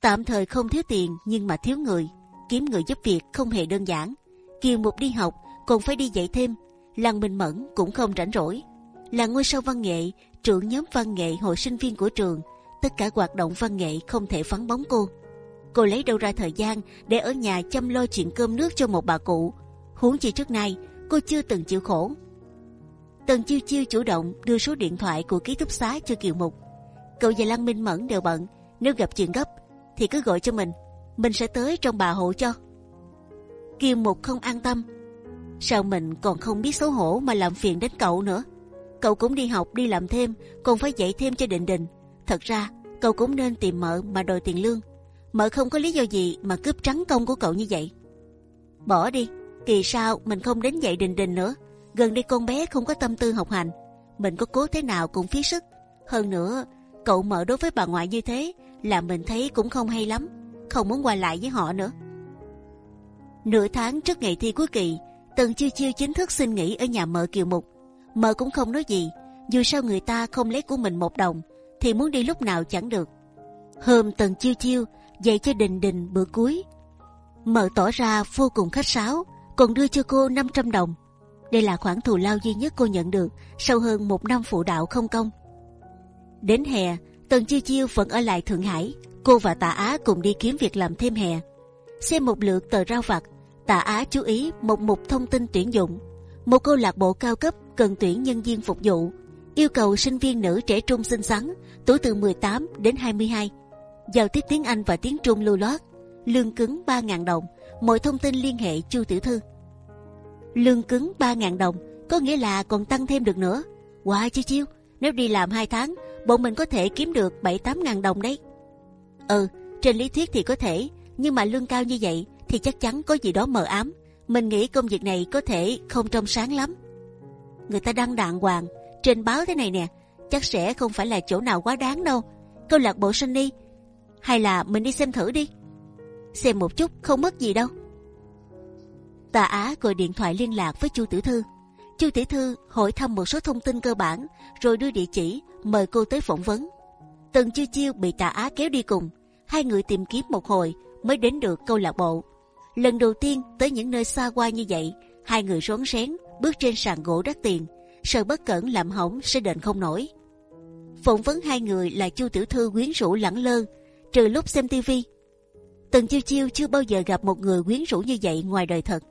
Tạm thời không thiếu tiền nhưng mà thiếu người, kiếm người giúp việc không hề đơn giản. Kiều Mục đi học còn phải đi dạy thêm, Lăng Minh Mẫn cũng không rảnh rỗi. Là ngôi sao văn nghệ, trưởng nhóm văn nghệ hội sinh viên của trường, tất cả hoạt động văn nghệ không thể vắng bóng cô. Cô lấy đâu ra thời gian để ở nhà chăm lo chuyện cơm nước cho một bà cụ? Huống chi trước nay cô chưa từng chịu khổ. Tần chiêu chiêu chủ động đưa số điện thoại của ký túc xá cho Kiều Mục. Cậu và Lăng Minh Mẫn đều bận, nếu gặp chuyện gấp thì cứ gọi cho mình, mình sẽ tới trong bà hộ cho. Kiều Mục không an tâm, sao mình còn không biết xấu hổ mà làm phiền đến cậu nữa? Cậu cũng đi học đi làm thêm, còn phải dạy thêm cho Định Định. Thật ra cậu cũng nên tìm mợ mà đòi tiền lương. Mợ không có lý do gì mà cướp trắng công của cậu như vậy. Bỏ đi, kỳ sau mình không đến dạy đình đình nữa. Gần đây con bé không có tâm tư học hành, mình có cố thế nào cũng phí sức. Hơn nữa, cậu mở đối với bà ngoại như thế là mình thấy cũng không hay lắm, không muốn qua lại với họ nữa. Nửa tháng trước ngày thi cuối kỳ, Tần Chiêu Chiêu chính thức xin nghỉ ở nhà mợ Kiều Mục. Mợ cũng không nói gì, dù sao người ta không lấy của mình một đồng, thì muốn đi lúc nào chẳng được. Hôm Tần Chiêu Chiêu dạy cho Đình Đình bữa cuối, mợ tỏ ra vô cùng khách sáo, còn đưa cho cô 500 đồng. Đây là khoản thù lao duy nhất cô nhận được sau hơn một năm phụ đạo không công. Đến hè, Tần Chiêu Chiêu vẫn ở lại Thượng Hải. Cô và Tạ Á cùng đi kiếm việc làm thêm hè. Xem một lượt tờ rao vặt, Tạ Á chú ý một mục thông tin tuyển dụng. Một câu lạc bộ cao cấp cần tuyển nhân viên phục vụ, yêu cầu sinh viên nữ trẻ trung xinh xắn, tuổi từ 18 đến 22. giao tiếp tiếng Anh và tiếng Trung lưu loát, lương cứng 3.000 đồng, mọi thông tin liên hệ Chu Tiểu Thư. Lương cứng 3.000 đồng, có nghĩa là còn tăng thêm được nữa. Wow chiêu chiêu, nếu đi làm 2 tháng, bọn mình có thể kiếm được 7-8 ngàn đồng đấy. Ừ, trên lý thuyết thì có thể, nhưng mà lương cao như vậy thì chắc chắn có gì đó mờ ám. Mình nghĩ công việc này có thể không trong sáng lắm. Người ta đăng đàng hoàng trên báo thế này nè, chắc sẽ không phải là chỗ nào quá đáng đâu. Câu lạc bộ Sunny, hay là mình đi xem thử đi. Xem một chút không mất gì đâu. Tà Á gọi điện thoại liên lạc với Chu tử Thư. Chu tử Thư hỏi thăm một số thông tin cơ bản, rồi đưa địa chỉ mời cô tới phỏng vấn. Tần Chiêu Chiêu bị Tà Á kéo đi cùng, hai người tìm kiếm một hồi mới đến được câu lạc bộ. Lần đầu tiên tới những nơi xa qua như vậy, hai người rón rén bước trên sàn gỗ đắt tiền, sợ bất cẩn làm hỏng sẽ đền không nổi. Phỏng vấn hai người là Chu Tiểu Thư quyến rũ lẳng lơ, trừ lúc xem tivi. Tần Chiêu Chiêu chưa bao giờ gặp một người quyến rũ như vậy ngoài đời thật.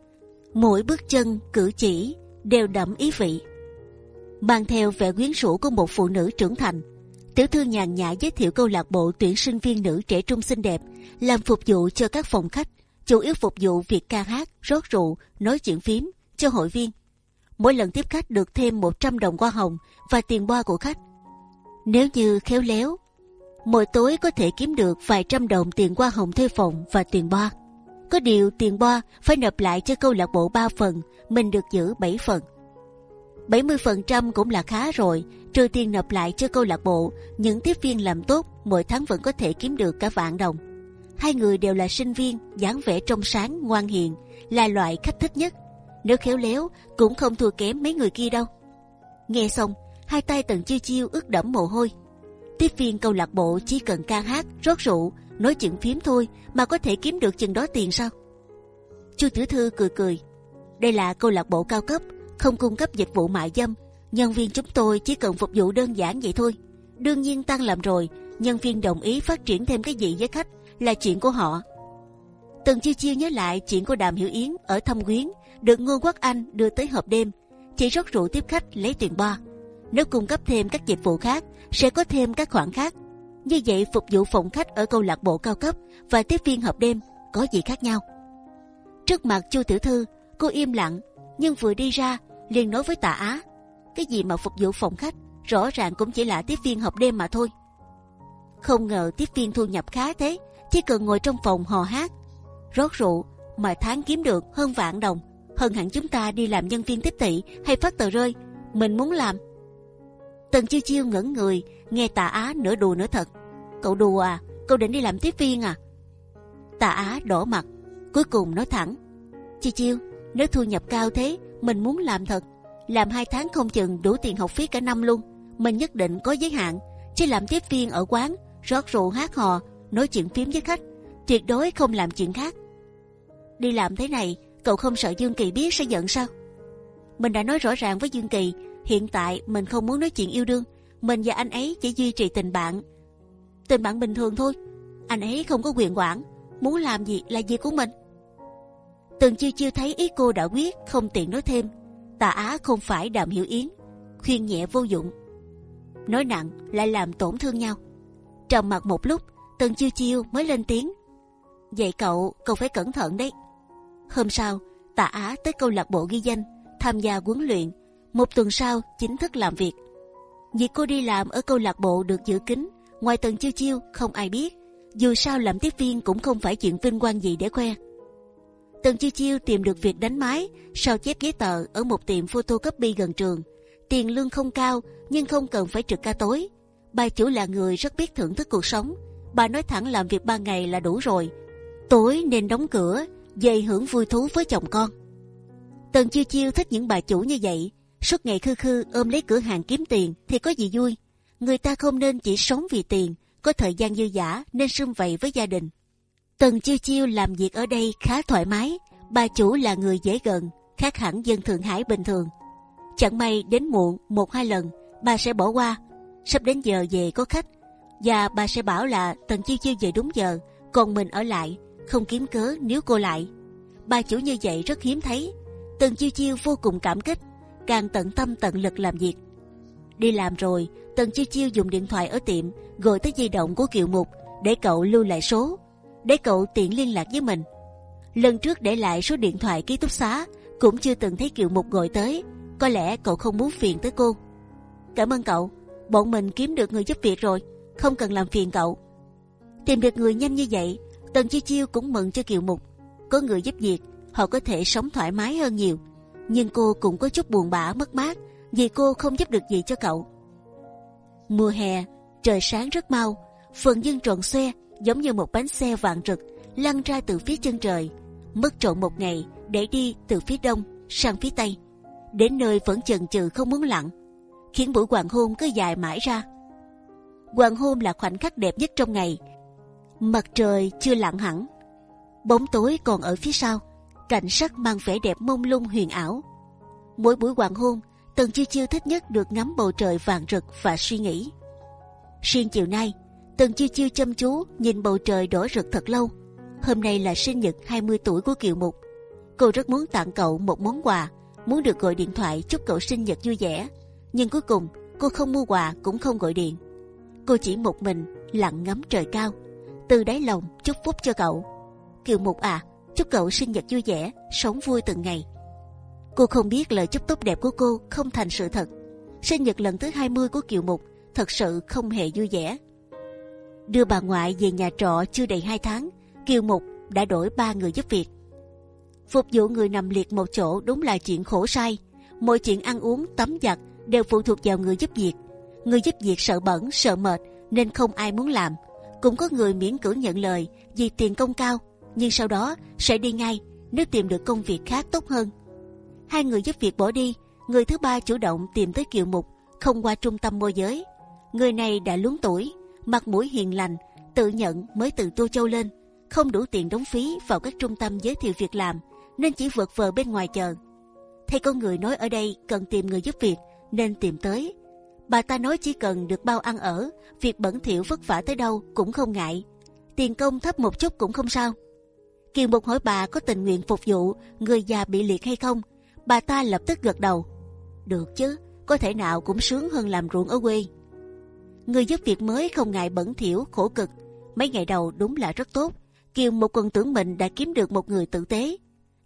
Mỗi bước chân, cử chỉ đều đậm ý vị. Mang theo vẻ quyến rũ của một phụ nữ trưởng thành, tiểu thư nhàn nhã giới thiệu câu lạc bộ tuyển sinh viên nữ trẻ trung xinh đẹp, làm phục vụ cho các phòng khách, chủ yếu phục vụ việc ca hát, rót rượu, nói chuyện phím cho hội viên. Mỗi lần tiếp khách được thêm 100 đồng hoa hồng và tiền boa của khách. Nếu như khéo léo, mỗi tối có thể kiếm được vài trăm đồng tiền hoa hồng thuê phòng và tiền boa. Có điều tiền boa phải nộp lại cho câu lạc bộ 3 phần, mình được giữ 7 phần. 70% cũng là khá rồi, trừ tiền nộp lại cho câu lạc bộ, những tiếp viên làm tốt mỗi tháng vẫn có thể kiếm được cả vạn đồng. Hai người đều là sinh viên, dáng vẻ trong sáng, ngoan hiền, là loại khách thích nhất. Nếu khéo léo cũng không thua kém mấy người kia đâu. Nghe xong, hai tay tần chiêu chiêu ướt đẫm mồ hôi. Tiếp viên câu lạc bộ chỉ cần ca hát, rót rượu, nói chuyện phím thôi mà có thể kiếm được chừng đó tiền sao? Chu Tiểu Thư cười cười. Đây là câu lạc bộ cao cấp, không cung cấp dịch vụ mại dâm. Nhân viên chúng tôi chỉ cần phục vụ đơn giản vậy thôi. Đương nhiên tăng làm rồi, nhân viên đồng ý phát triển thêm cái gì với khách là chuyện của họ. Tần chiêu chiêu nhớ lại chuyện của Đàm Hiểu Yến ở Thâm Quyến, được Ngô Quốc Anh đưa tới hộp đêm, chỉ rót rượu tiếp khách lấy tiền ba. Nếu cung cấp thêm các dịch vụ khác, sẽ có thêm các khoản khác. Như vậy phục vụ phòng khách ở câu lạc bộ cao cấp và tiếp viên hộp đêm có gì khác nhau? Trước mặt Chu Tiểu Thư, cô im lặng, nhưng vừa đi ra liền nói với Tạ Á, cái gì mà phục vụ phòng khách, rõ ràng cũng chỉ là tiếp viên học đêm mà thôi. Không ngờ tiếp viên thu nhập khá thế, chỉ cần ngồi trong phòng hò hát, rót rượu mà tháng kiếm được hơn vạn đồng, hơn hẳn chúng ta đi làm nhân viên tiếp thị hay phát tờ rơi. Mình muốn làm. Tần chiêu chiêu ngẩn người, nghe Tạ Á nửa đùa nửa thật. Cậu đùa à? Cậu định đi làm tiếp viên à? Tạ Á đỏ mặt, cuối cùng nói thẳng: Chiêu chiêu, nếu thu nhập cao thế, mình muốn làm thật. Làm hai tháng không chừng đủ tiền học phí cả năm luôn. Mình nhất định có giới hạn, chứ làm tiếp viên ở quán, rót rượu hát hò, nói chuyện phím với khách, tuyệt đối không làm chuyện khác. Đi làm thế này, cậu không sợ Dương Kỳ biết sẽ giận sao? Mình đã nói rõ ràng với Dương Kỳ, hiện tại mình không muốn nói chuyện yêu đương, mình và anh ấy chỉ duy trì tình bạn, tình bạn bình thường thôi. Anh ấy không có quyền quản, muốn làm gì là việc của mình. Tần chiêu chiêu thấy ý cô đã quyết, không tiện nói thêm. Tà Á không phải đàm hiểu yến, khuyên nhẹ vô dụng, nói nặng lại làm tổn thương nhau. Trầm mặt một lúc, Tần chiêu chiêu mới lên tiếng. Vậy cậu, cậu phải cẩn thận đấy. Hôm sau, Tạ Á tới câu lạc bộ ghi danh, tham gia huấn luyện. Một tuần sau, chính thức làm việc. Việc cô đi làm ở câu lạc bộ được giữ kín, ngoài Tần chiêu chiêu không ai biết. Dù sao làm tiếp viên cũng không phải chuyện vinh quang gì để khoe. Tần chiêu chiêu tìm được việc đánh máy, sao chép giấy tờ ở một tiệm photocopy gần trường. Tiền lương không cao, nhưng không cần phải trực ca tối. Bà chủ là người rất biết thưởng thức cuộc sống. Bà nói thẳng làm việc ba ngày là đủ rồi. Tối nên đóng cửa, dậy hưởng vui thú với chồng con. Tần chiêu chiêu thích những bà chủ như vậy. Suốt ngày khư khư ôm lấy cửa hàng kiếm tiền thì có gì vui. Người ta không nên chỉ sống vì tiền, có thời gian dư giả nên sum vầy với gia đình. Tần chiêu chiêu làm việc ở đây khá thoải mái. Bà chủ là người dễ gần, khác hẳn dân Thượng Hải bình thường. Chẳng may đến muộn một hai lần, bà sẽ bỏ qua. Sắp đến giờ về có khách, và bà sẽ bảo là Tần chiêu chiêu về đúng giờ, còn mình ở lại, không kiếm cớ nếu cô lại. Bà chủ như vậy rất hiếm thấy. Tần chiêu chiêu vô cùng cảm kích, càng tận tâm tận lực làm việc. Đi làm rồi, Tần chiêu chiêu dùng điện thoại ở tiệm gọi tới di động của Kiều Mục để cậu lưu lại số, để cậu tiện liên lạc với mình. Lần trước để lại số điện thoại ký túc xá cũng chưa từng thấy Kiều Mục gọi tới. Có lẽ cậu không muốn phiền tới cô. Cảm ơn cậu, bọn mình kiếm được người giúp việc rồi, không cần làm phiền cậu. Tìm được người nhanh như vậy, Tần Chiêu Chiêu cũng mừng cho Kiều Mục. Có người giúp việc, họ có thể sống thoải mái hơn nhiều. Nhưng cô cũng có chút buồn bã mất mát vì cô không giúp được gì cho cậu. Mùa hè, trời sáng rất mau, phần dân tròn xoe giống như một bánh xe vàng rực lăn ra từ phía chân trời, mất trộn một ngày để đi từ phía đông sang phía tây, đến nơi vẫn chần chừ không muốn lặn, khiến buổi hoàng hôn cứ dài mãi ra. Hoàng hôn là khoảnh khắc đẹp nhất trong ngày. Mặt trời chưa lặn hẳn, bóng tối còn ở phía sau, cảnh sắc mang vẻ đẹp mông lung huyền ảo. Mỗi buổi hoàng hôn, Tần Chiêu Chiêu thích nhất được ngắm bầu trời vàng rực và suy nghĩ. Riêng chiều nay, Tần Chiêu Chiêu chăm chú nhìn bầu trời đỏ rực thật lâu. Hôm nay là sinh nhật 20 tuổi của Kiều Mục. Cô rất muốn tặng cậu một món quà, muốn được gọi điện thoại chúc cậu sinh nhật vui vẻ. Nhưng cuối cùng cô không mua quà cũng không gọi điện. Cô chỉ một mình lặng ngắm trời cao, từ đáy lòng chúc phúc cho cậu. Kiều Mục à, chúc cậu sinh nhật vui vẻ, sống vui từng ngày. Cô không biết lời chúc tốt đẹp của cô không thành sự thật. Sinh nhật lần thứ 20 của Kiều Mục thật sự không hề vui vẻ. Đưa bà ngoại về nhà trọ chưa đầy 2 tháng, Kiều Mục đã đổi ba người giúp việc. Phục vụ người nằm liệt một chỗ đúng là chuyện khổ sai. Mọi chuyện ăn uống, tắm giặt đều phụ thuộc vào người giúp việc. Người giúp việc sợ bẩn, sợ mệt nên không ai muốn làm. Cũng có người miễn cưỡng nhận lời vì tiền công cao, nhưng sau đó sẽ đi ngay nếu tìm được công việc khác tốt hơn. Hai người giúp việc bỏ đi, người thứ ba chủ động tìm tới Kiều Mục, không qua trung tâm môi giới. Người này đã luống tuổi, mặt mũi hiền lành, tự nhận mới từ Tô Châu lên, không đủ tiền đóng phí vào các trung tâm giới thiệu việc làm, nên chỉ vượt vờ bên ngoài chờ. Thấy có người nói ở đây cần tìm người giúp việc, nên tìm tới. Bà ta nói chỉ cần được bao ăn ở, việc bẩn thỉu vất vả tới đâu cũng không ngại. Tiền công thấp một chút cũng không sao. Kiều Mục hỏi bà có tình nguyện phục vụ người già bị liệt hay không. Bà ta lập tức gật đầu. Được chứ, có thể nào cũng sướng hơn làm ruộng ở quê. Người giúp việc mới không ngại bẩn thỉu khổ cực. Mấy ngày đầu đúng là rất tốt. Kiều một còn tưởng mình đã kiếm được một người tử tế.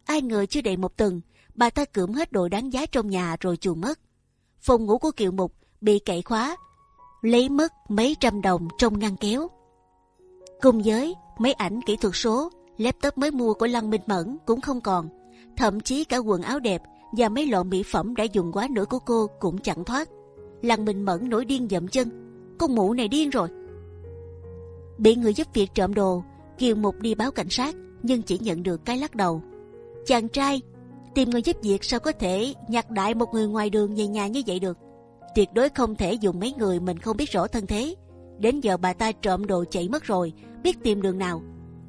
Ai ngờ chưa đầy một tuần, bà ta cưỡng hết đồ đáng giá trong nhà rồi chuồn mất. Phòng ngủ của Kiều Mục bị cậy khóa, lấy mất mấy trăm đồng trong ngăn kéo. Cùng giới mấy ảnh kỹ thuật số, laptop mới mua của Lăng Minh Mẫn cũng không còn. Thậm chí cả quần áo đẹp và mấy lọ mỹ phẩm đã dùng quá nửa của cô cũng chẳng thoát. Lăng Minh Mẫn nổi điên dậm chân, con mụ này điên rồi. Bị người giúp việc trộm đồ, Kiều Mục đi báo cảnh sát nhưng chỉ nhận được cái lắc đầu. Chàng trai tìm người giúp việc sao có thể nhặt đại một người ngoài đường về nhà như vậy được? Tuyệt đối không thể dùng mấy người mình không biết rõ thân thế. Đến giờ bà ta trộm đồ chạy mất rồi, biết tìm đường nào.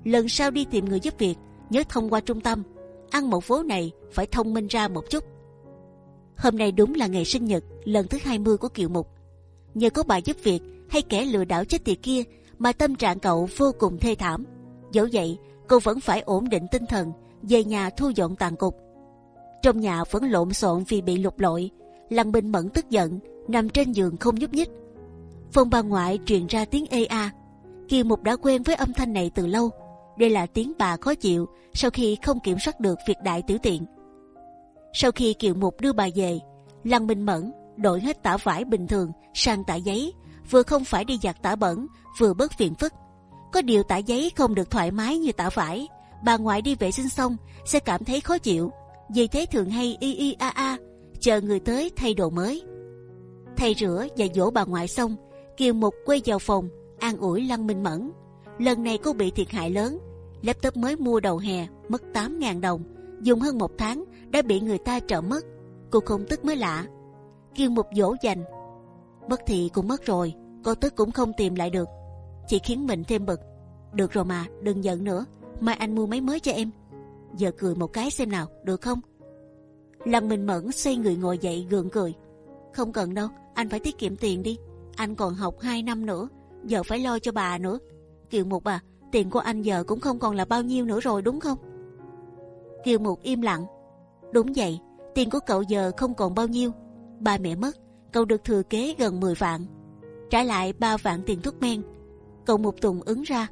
Lần sau đi tìm người giúp việc, nhớ thông qua trung tâm. Ăn một phố này phải thông minh ra một chút. Hôm nay đúng là ngày sinh nhật lần thứ 20 của Kiều Mục. Nhờ có bà giúp việc hay kẻ lừa đảo chết tiệt kia mà tâm trạng cậu vô cùng thê thảm. Dẫu vậy, cô vẫn phải ổn định tinh thần, về nhà thu dọn tàn cục. Trong nhà vẫn lộn xộn vì bị lục lội. Lăng Bình Mẫn tức giận, nằm trên giường không nhúc nhích. Phòng bà ngoại truyền ra tiếng ê a. Kiều Mục đã quen với âm thanh này từ lâu. Đây là tiếng bà khó chịu sau khi không kiểm soát được việc đại tiểu tiện. Sau khi Kiều Mục đưa bà về, Lăng Minh Mẫn đổi hết tả vải bình thường sang tả giấy, vừa không phải đi giặt tả bẩn, vừa bớt phiền phức. Có điều tả giấy không được thoải mái như tả vải. Bà ngoại đi vệ sinh xong sẽ cảm thấy khó chịu, vì thế thường hay y y a a chờ người tới thay đồ mới. Thay rửa và dỗ bà ngoại xong, Kiều Mục quay vào phòng an ủi Lăng Minh Mẫn. Lần này cô bị thiệt hại lớn, laptop mới mua đầu hè mất 8.000 đồng, dùng hơn một tháng đã bị người ta trộm mất. Cô không tức mới lạ. Kiều Mục dỗ dành, mất thì cũng mất rồi, cô tức cũng không tìm lại được, chỉ khiến mình thêm bực. Được rồi mà, đừng giận nữa, mai anh mua máy mới cho em. Giờ cười một cái xem nào, được không? Lăng Minh Mẫn xoay người ngồi dậy gượng cười. Không cần đâu, anh phải tiết kiệm tiền đi. Anh còn học 2 năm nữa, giờ phải lo cho bà nữa. Kiều Mục à, tiền của anh giờ cũng không còn là bao nhiêu nữa rồi đúng không? Kiều Mục im lặng. Đúng vậy, tiền của cậu giờ không còn bao nhiêu. Ba mẹ mất, cậu được thừa kế gần 10 vạn. Trả lại 3 vạn tiền thuốc men. Cậu một tuần ứng ra,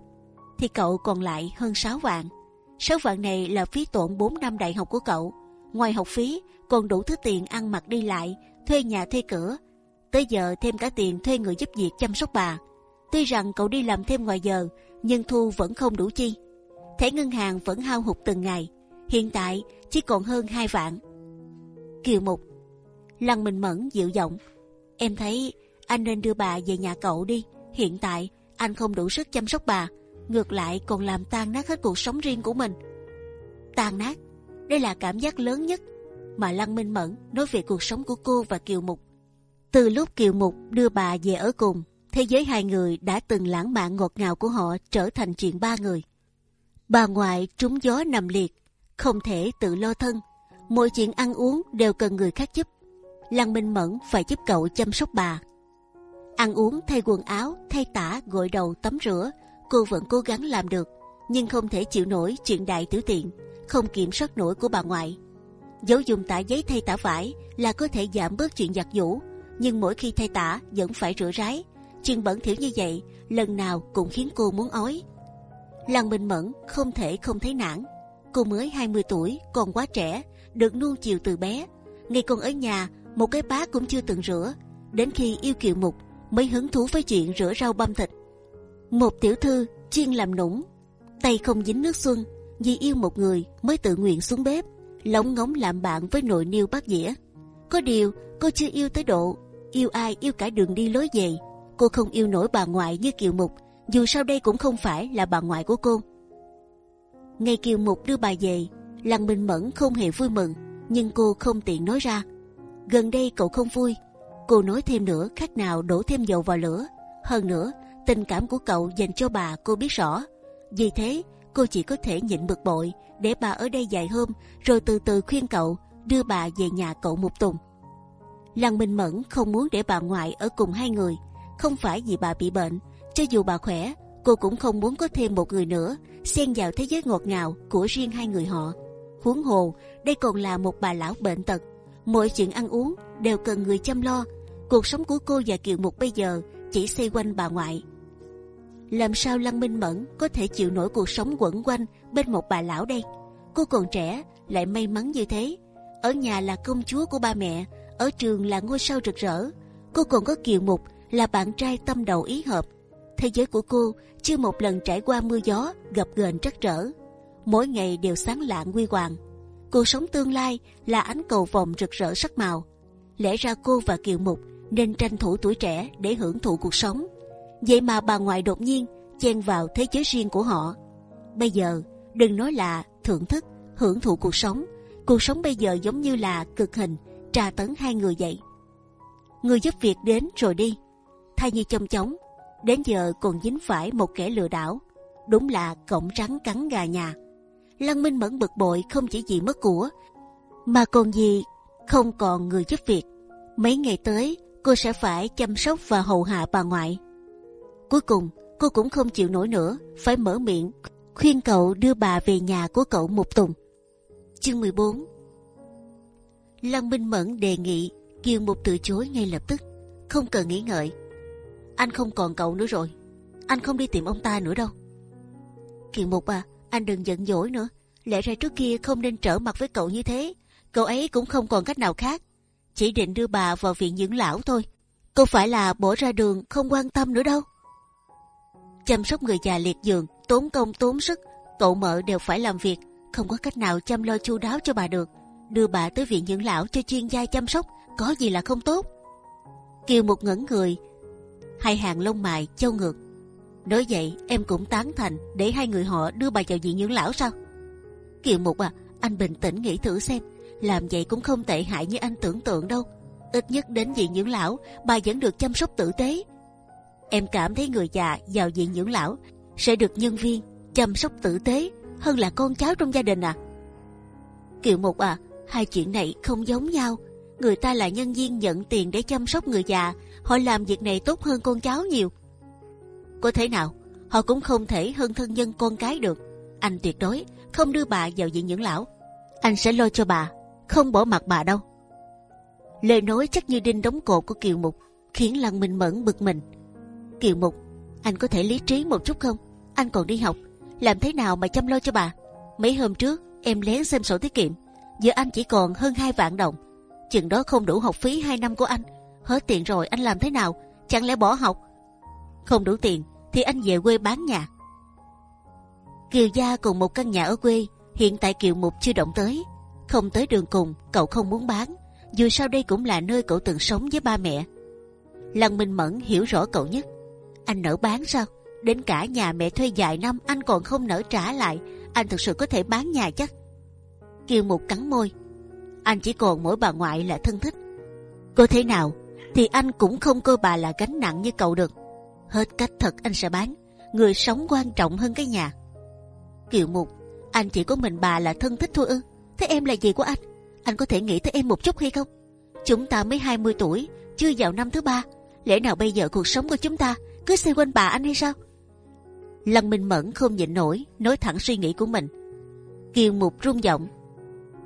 thì cậu còn lại hơn 6 vạn. 6 vạn này là phí tổn 4 năm đại học của cậu. Ngoài học phí, còn đủ thứ tiền ăn mặc đi lại, thuê nhà thuê cửa. Tới giờ thêm cả tiền thuê người giúp việc chăm sóc bà. Tuy rằng cậu đi làm thêm ngoài giờ, nhưng thu vẫn không đủ chi. Thẻ ngân hàng vẫn hao hụt từng ngày. Hiện tại chỉ còn hơn 2 vạn. Kiều Mục, Lăng Minh Mẫn dịu giọng, em thấy anh nên đưa bà về nhà cậu đi. Hiện tại anh không đủ sức chăm sóc bà, ngược lại còn làm tan nát hết cuộc sống riêng của mình. Tan nát, đây là cảm giác lớn nhất mà Lăng Minh Mẫn nói về cuộc sống của cô và Kiều Mục. Từ lúc Kiều Mục đưa bà về ở cùng, thế giới hai người đã từng lãng mạn ngọt ngào của họ trở thành chuyện ba người. Bà ngoại trúng gió nằm liệt, không thể tự lo thân, mọi chuyện ăn uống đều cần người khác giúp. Lăng Minh Mẫn phải giúp cậu chăm sóc bà. Ăn uống, thay quần áo, thay tả, gội đầu, tắm rửa, cô vẫn cố gắng làm được, nhưng không thể chịu nổi chuyện đại tử tiện, không kiểm soát nổi của bà ngoại. Dấu dùng tả giấy thay tả vải là có thể giảm bớt chuyện giặt giũ, nhưng mỗi khi thay tả vẫn phải rửa ráy. Chuyện bẩn thỉu như vậy lần nào cũng khiến cô muốn ói. Lăng Minh Mẫn không thể không thấy nản. Cô mới 20 tuổi, còn quá trẻ, được nuông chiều từ bé. Ngày còn ở nhà, một cái bát cũng chưa từng rửa. Đến khi yêu kiều mục mới hứng thú với chuyện rửa rau băm thịt. Một tiểu thư chuyên làm nũng, tay không dính nước xuân, vì yêu một người mới tự nguyện xuống bếp, lóng ngóng làm bạn với nội niêu bát dĩa. Có điều cô chưa yêu tới độ yêu ai yêu cả đường đi lối về. Cô không yêu nổi bà ngoại như Kiều Mục, dù sao đây cũng không phải là bà ngoại của cô. Ngày Kiều Mục đưa bà về, Lăng Minh Mẫn không hề vui mừng, nhưng cô không tiện nói ra. Gần đây cậu không vui, cô nói thêm nữa khác nào đổ thêm dầu vào lửa. Hơn nữa, tình cảm của cậu dành cho bà cô biết rõ. Vì thế, cô chỉ có thể nhịn bực bội để bà ở đây vài hôm, rồi từ từ khuyên cậu đưa bà về nhà cậu một tuần. Lăng Minh Mẫn không muốn để bà ngoại ở cùng hai người, không phải vì bà bị bệnh, cho dù bà khỏe, cô cũng không muốn có thêm một người nữa xen vào thế giới ngọt ngào của riêng hai người họ. Huống hồ, đây còn là một bà lão bệnh tật, mọi chuyện ăn uống đều cần người chăm lo. Cuộc sống của cô và Kiều Mục bây giờ chỉ xoay quanh bà ngoại. Làm sao Lăng Minh Mẫn có thể chịu nổi cuộc sống quẩn quanh bên một bà lão đây? Cô còn trẻ, lại may mắn như thế. Ở nhà là công chúa của ba mẹ, ở trường là ngôi sao rực rỡ. Cô còn có Kiều Mục là bạn trai tâm đầu ý hợp. Thế giới của cô chưa một lần trải qua mưa gió, gặp gờn trắc trở. Mỗi ngày đều sáng lạng quy hoàng. Cuộc sống tương lai là ánh cầu vồng rực rỡ sắc màu. Lẽ ra cô và Kiều Mục nên tranh thủ tuổi trẻ để hưởng thụ cuộc sống. Vậy mà bà ngoại đột nhiên chen vào thế giới riêng của họ. Bây giờ đừng nói là thưởng thức, hưởng thụ cuộc sống. Cuộc sống bây giờ giống như là cực hình tra tấn hai người vậy. Người giúp việc đến rồi đi, thay như chông chóng, đến giờ còn dính phải một kẻ lừa đảo. Đúng là cổng rắn cắn gà nhà. Lăng Minh Mẫn bực bội không chỉ vì mất của, mà còn vì không còn người giúp việc. Mấy ngày tới, cô sẽ phải chăm sóc và hầu hạ bà ngoại. Cuối cùng, cô cũng không chịu nổi nữa, phải mở miệng khuyên cậu đưa bà về nhà của cậu một tuần. Chương 14 Lăng Minh Mẫn đề nghị Kiều Mục từ chối ngay lập tức, không cần nghĩ ngợi. Anh không còn cậu nữa rồi, anh không đi tìm ông ta nữa đâu. Kiều Mục à, anh đừng giận dỗi nữa. Lẽ ra trước kia không nên trở mặt với cậu như thế. Cậu ấy cũng không còn cách nào khác, chỉ định đưa bà vào viện dưỡng lão thôi. Cô phải là bỏ ra đường không quan tâm nữa đâu. Chăm sóc người già liệt giường, tốn công tốn sức, cậu mợ đều phải làm việc, không có cách nào chăm lo chu đáo cho bà được đưa bà tới viện dưỡng lão cho chuyên gia chăm sóc có gì là không tốt kiều một ngẩn người hai hàng lông mày châu ngược nói vậy em cũng tán thành để hai người họ đưa bà vào viện dưỡng lão sao? Kiều mục à anh bình tĩnh nghĩ thử xem. Làm vậy cũng không tệ hại như anh tưởng tượng đâu. Ít nhất đến viện dưỡng lão bà vẫn được chăm sóc tử tế. Em cảm thấy người già vào viện dưỡng lão sẽ được nhân viên chăm sóc tử tế hơn là con cháu trong gia đình à? Kiều mục à Hai chuyện này không giống nhau. Người ta là nhân viên nhận tiền để chăm sóc người già, họ làm việc này tốt hơn con cháu nhiều. Có thế nào, họ cũng không thể hơn thân nhân con cái được. Anh tuyệt đối không đưa bà vào viện dưỡng lão. Anh sẽ lo cho bà, không bỏ mặt bà đâu. Lời nói chắc như đinh đóng cột của Kiều Mục khiến Lăng Minh Mẫn bực mình. Kiều Mục, Anh có thể lý trí một chút không? Anh còn đi học, làm thế nào mà chăm lo cho bà? Mấy hôm trước em lén xem sổ tiết kiệm, giờ anh chỉ còn hơn hai vạn đồng. Chừng đó không đủ học phí 2 năm của anh. Hết tiền rồi anh làm thế nào? Chẳng lẽ bỏ học? Không đủ tiền thì anh về quê bán nhà. Kiều gia cùng một căn nhà ở quê, hiện tại Kiều Mục chưa động tới, không tới đường cùng, cậu không muốn bán. Dù sao đây cũng là nơi cậu từng sống với ba mẹ. Lăng Minh Mẫn hiểu rõ cậu nhất. Anh nỡ bán sao? Đến cả nhà mẹ thuê dài năm anh còn không nỡ trả lại. Anh thực sự có thể bán nhà chắc? Kiều Mục cắn môi. Anh chỉ còn mỗi bà ngoại là thân thích. Có thế nào thì anh cũng không coi bà là gánh nặng như cậu được. Hết cách thật anh sẽ bán. Người sống quan trọng hơn cái nhà. Kiều Mục, anh chỉ có mình bà là thân thích thôi ư? Thế em là gì của anh? Anh có thể nghĩ tới em một chút hay không? Chúng ta mới 20 tuổi, chưa vào năm thứ ba. Lẽ nào bây giờ cuộc sống của chúng ta cứ xoay quanh bà anh hay sao? Lăng Minh Mẫn không nhịn nổi, nói thẳng suy nghĩ của mình. Kiều Mục rung giọng.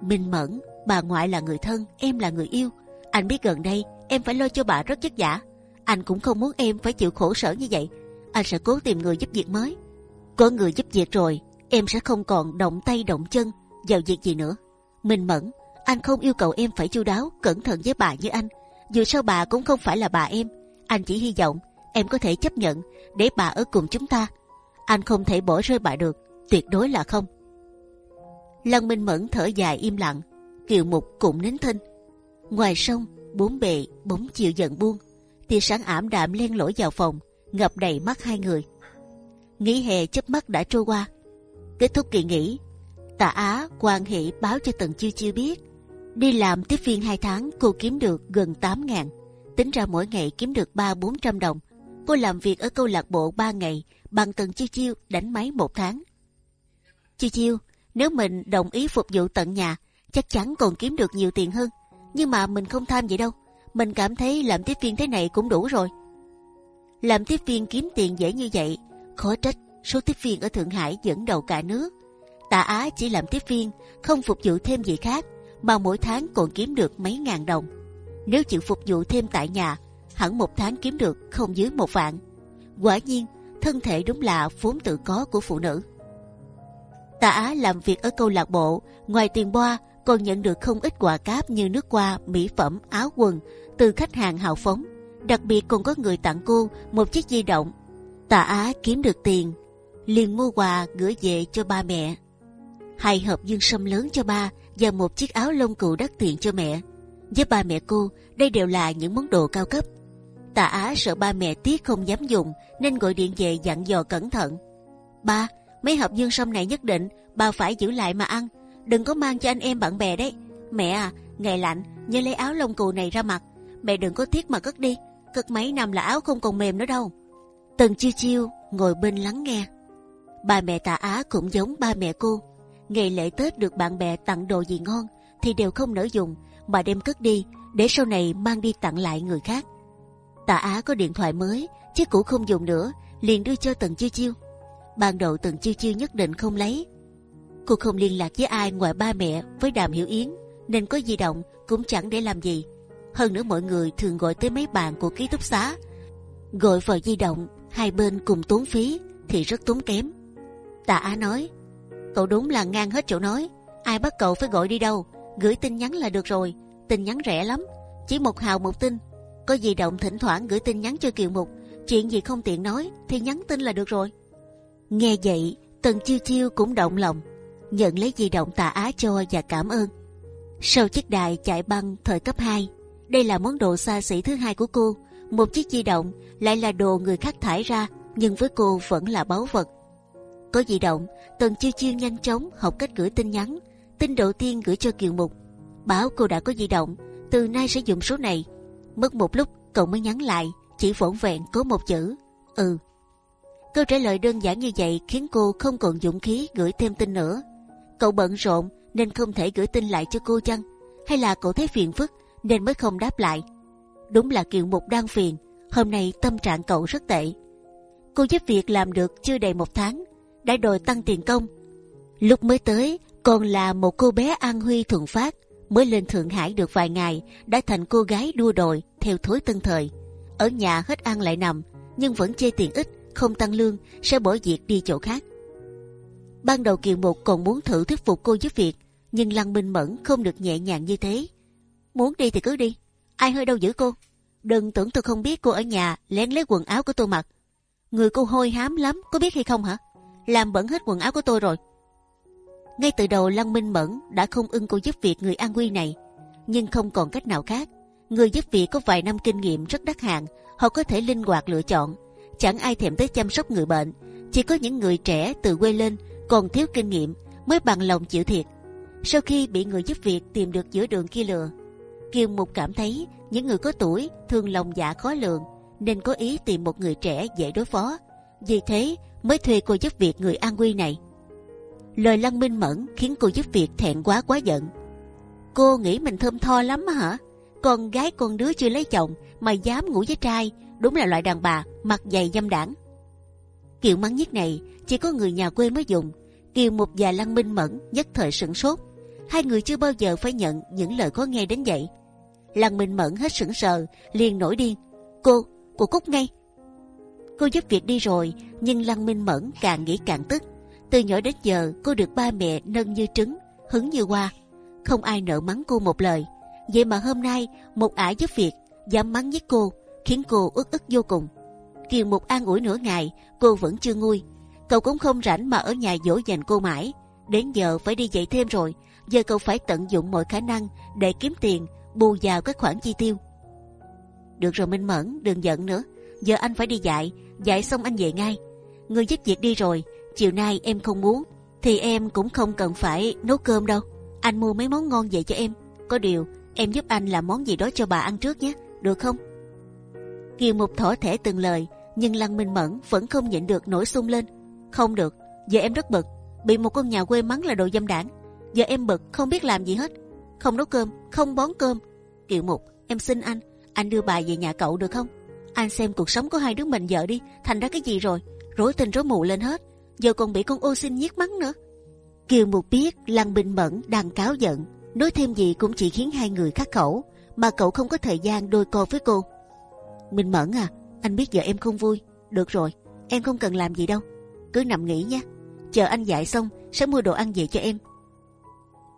Minh Mẫn, bà ngoại là người thân, em là người yêu. Anh biết gần đây em phải lo cho bà rất vất vả. Anh cũng không muốn em phải chịu khổ sở như vậy. Anh sẽ cố tìm người giúp việc mới. Có người giúp việc rồi, em sẽ không còn động tay động chân vào việc gì nữa. Minh Mẫn, anh không yêu cầu em phải chu đáo, cẩn thận với bà như anh. Dù sao bà cũng không phải là bà em. Anh chỉ hy vọng em có thể chấp nhận để bà ở cùng chúng ta. Anh không thể bỏ rơi bà được, tuyệt đối là không. Lăng Minh Mẫn thở dài im lặng, Kiều Mục cũng nín thinh. Ngoài sông, bốn bề bóng chiều dần buông, tia sáng ảm đạm len lỏi vào phòng, ngập đầy mắt hai người. Nghỉ hè chớp mắt đã trôi qua, kết thúc kỳ nghỉ, Tạ Á quan hệ báo cho Tần Chiêu Chiêu biết, đi làm tiếp viên hai tháng cô kiếm được gần 8 ngàn, tính ra mỗi ngày kiếm được ba bốn trăm đồng. Cô làm việc ở câu lạc bộ 3 ngày, bằng Tần Chiêu Chiêu đánh máy một tháng. Chiêu Chiêu, nếu mình đồng ý phục vụ tận nhà, chắc chắn còn kiếm được nhiều tiền hơn. Nhưng mà mình không tham vậy đâu. Mình cảm thấy làm tiếp viên thế này cũng đủ rồi. Làm tiếp viên kiếm tiền dễ như vậy, khó trách số tiếp viên ở Thượng Hải dẫn đầu cả nước. Tạ Á chỉ làm tiếp viên, không phục vụ thêm gì khác, mà mỗi tháng còn kiếm được mấy ngàn đồng. Nếu chịu phục vụ thêm tại nhà, hẳn một tháng kiếm được không dưới một vạn. Quả nhiên, thân thể đúng là vốn tự có của phụ nữ. Tạ Á làm việc ở câu lạc bộ, ngoài tiền boa còn nhận được không ít quà cáp như nước hoa, mỹ phẩm, áo quần từ khách hàng hào phóng. Đặc biệt còn có người tặng cô một chiếc di động. Tạ Á kiếm được tiền, liền mua quà gửi về cho ba mẹ. Hai hộp dương sâm lớn cho ba và một chiếc áo lông cừu đắt tiền cho mẹ. Với ba mẹ cô, đây đều là những món đồ cao cấp. Tạ Á sợ ba mẹ tiếc không dám dùng nên gọi điện về dặn dò cẩn thận. Ba, mấy hộp dương sâm này nhất định ba phải giữ lại mà ăn, đừng có mang cho anh em bạn bè đấy. Mẹ à, ngày lạnh nhớ lấy áo lông cừu này ra mặc. Mẹ đừng có tiếc mà cất đi, cất mấy năm là áo không còn mềm nữa đâu. Tần chiêu chiêu ngồi bên lắng nghe. Ba mẹ Tạ Á cũng giống ba mẹ cô. Ngày lễ Tết được bạn bè tặng đồ gì ngon thì đều không nỡ dùng mà đem cất đi để sau này mang đi tặng lại người khác. Tạ Á có điện thoại mới, chiếc cũ không dùng nữa, liền đưa cho Tần Chiêu Chiêu. Ban đầu Tần Chiêu Chiêu nhất định không lấy. Cô không liên lạc với ai ngoài ba mẹ với Đàm Hiểu Yến, nên có di động cũng chẳng để làm gì. Hơn nữa mọi người thường gọi tới mấy bạn của ký túc xá, gọi vào di động hai bên cùng tốn phí thì rất tốn kém. Tạ Á nói, cậu đúng là ngang hết chỗ nói, ai bắt cậu phải gọi đi đâu, gửi tin nhắn là được rồi, tin nhắn rẻ lắm, chỉ một hào một tin. Có di động thỉnh thoảng gửi tin nhắn cho Kiều Mục, chuyện gì không tiện nói thì nhắn tin là được rồi. Nghe vậy, Tần Chiêu Chiêu cũng động lòng, nhận lấy di động Tạ Á cho và cảm ơn. Sau chiếc đài chạy băng thời cấp 2, đây là món đồ xa xỉ thứ hai của cô. Một chiếc di động lại là đồ người khác thải ra, nhưng với cô vẫn là báu vật. Có di động, Tần Chiêu Chiêu nhanh chóng học cách gửi tin nhắn. Tin đầu tiên gửi cho Kiều Mục, bảo cô đã có di động, từ nay sẽ dùng số này Mất một lúc cậu mới nhắn lại, chỉ vỏn vẹn có một chữ ừ. Câu trả lời đơn giản như vậy khiến cô không còn dũng khí gửi thêm tin nữa. Cậu bận rộn nên không thể gửi tin lại cho cô chăng? Hay là cậu thấy phiền phức nên mới không đáp lại? Đúng là Kiều Mục đang phiền. Hôm nay tâm trạng cậu rất tệ. Cô giúp việc làm được chưa đầy một tháng, đã đòi tăng tiền công. Lúc mới tới còn là một cô bé an huy thuận phát mới lên thượng hải được vài ngày đã thành cô gái đua đòi theo thối tân thời ở nhà hết ăn lại nằm nhưng vẫn chê tiền ít không tăng lương sẽ bỏ việc đi chỗ khác. Ban đầu Kiều Mục còn muốn thử thuyết phục cô giúp việc, nhưng Lăng Minh Mẫn không được nhẹ nhàng như thế. Muốn đi thì cứ đi, ai hơi đâu giữ cô. Đừng tưởng tôi không biết cô ở nhà lén lấy quần áo của tôi mặc. Người cô hôi hám lắm, có biết hay không hả? Làm bẩn hết quần áo của tôi rồi. Ngay từ đầu Lăng Minh Mẫn đã không ưng cô giúp việc người an quy này, nhưng không còn cách nào khác. Người giúp việc có vài năm kinh nghiệm rất đắt hàng, họ có thể linh hoạt lựa chọn. Chẳng ai thèm tới chăm sóc người bệnh, chỉ có những người trẻ từ quê lên còn thiếu kinh nghiệm mới bằng lòng chịu thiệt. Sau khi bị người giúp việc tìm được giữa đường kia lừa, Kiều Mục cảm thấy những người có tuổi thường lòng dạ khó lường, nên có ý tìm một người trẻ dễ đối phó. Vì thế mới thuê cô giúp việc người an quy này. Lời Lăng Minh Mẫn khiến cô giúp việc thẹn quá quá giận. Cô nghĩ mình thơm tho lắm hả? Con gái con đứa chưa lấy chồng mà dám ngủ với trai, đúng là loại đàn bà mặt dày dâm đảng. Kiểu mắng nhất này chỉ có người nhà quê mới dùng. Kiều Mục và Lăng Minh Mẫn nhất thời sửng sốt. Hai người chưa bao giờ phải nhận những lời có nghe đến vậy. Lăng Minh Mẫn hết sững sờ, liền nổi điên. Cô, cô cút ngay. Cô giúp việc đi rồi, nhưng Lăng Minh Mẫn càng nghĩ càng tức. Từ nhỏ đến giờ, cô được ba mẹ nâng như trứng, hứng như hoa. Không ai nợ mắng cô một lời. Vậy mà hôm nay, một ả giúp việc dám mắng với cô, khiến cô ức ức vô cùng. Kiều Mục an ủi nửa ngày, cô vẫn chưa nguôi. Cậu cũng không rảnh mà ở nhà dỗ dành cô mãi. Đến giờ phải đi dạy thêm rồi, giờ cậu phải tận dụng mọi khả năng để kiếm tiền bù vào các khoản chi tiêu. Được rồi Minh Mẫn, đừng giận nữa. Giờ anh phải đi dạy, dạy xong anh về ngay. Người giúp việc đi rồi, chiều nay em không muốn, thì em cũng không cần phải nấu cơm đâu. Anh mua mấy món ngon về cho em. Có điều em giúp anh làm món gì đó cho bà ăn trước nhé, được không? Kiều Mục thỏ thẻ từng lời, nhưng Lăng Minh Mẫn vẫn không nhịn được nổi sung lên. Không được, giờ em rất bực, bị một con nhà quê mắng là đồ dâm đảng. Giờ em bực không biết làm gì hết, không nấu cơm, không bón cơm. Kiều Mục, em xin anh, anh đưa bà về nhà cậu được không? Anh xem cuộc sống của hai đứa mình vợ đi, thành ra cái gì rồi? Rối tình rối mù lên hết, giờ còn bị con ô xin nhiếc mắng nữa. Kiều Mục biết Lăng Bình Mẫn đang cáo giận, nói thêm gì cũng chỉ khiến hai người khắc khẩu, mà cậu không có thời gian đôi co với cô. Minh Mẫn à, anh biết giờ em không vui. Được rồi, em không cần làm gì đâu, cứ nằm nghỉ nha. Chờ anh dạy xong sẽ mua đồ ăn về cho em.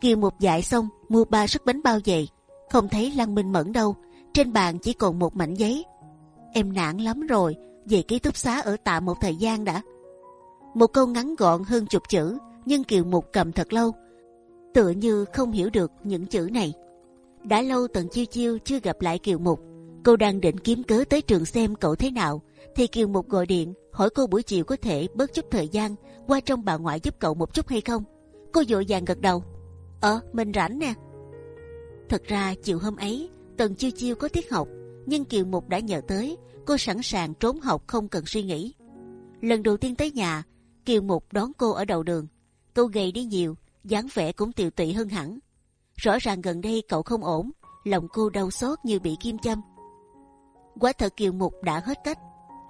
Kiều Mục dạy xong mua ba suất bánh bao về, không thấy Lăng Minh Mẫn đâu. Trên bàn chỉ còn một mảnh giấy. Em nản lắm rồi, về ký túc xá ở tạm một thời gian đã. Một câu ngắn gọn hơn chục chữ, nhưng Kiều Mục cầm thật lâu, tựa như không hiểu được những chữ này. đã lâu tần chiêu chiêu chưa gặp lại Kiều Mục, cô đang định kiếm cớ tới trường xem cậu thế nào, thì Kiều Mục gọi điện hỏi cô buổi chiều có thể bớt chút thời gian qua trong bà ngoại giúp cậu một chút hay không. Cô dội vàng gật đầu. Ờ, mình rảnh nè. Thật ra chiều hôm ấy Tần chiêu chiêu có tiết học, nhưng Kiều Mục đã nhờ tới, cô sẵn sàng trốn học không cần suy nghĩ. Lần đầu tiên tới nhà, Kiều Mục đón cô ở đầu đường. Cô gầy đi nhiều, dáng vẻ cũng tiều tụy hơn hẳn. Rõ ràng gần đây cậu không ổn, lòng cô đau xót như bị kim châm. Quá thật Kiều Mục đã hết cách.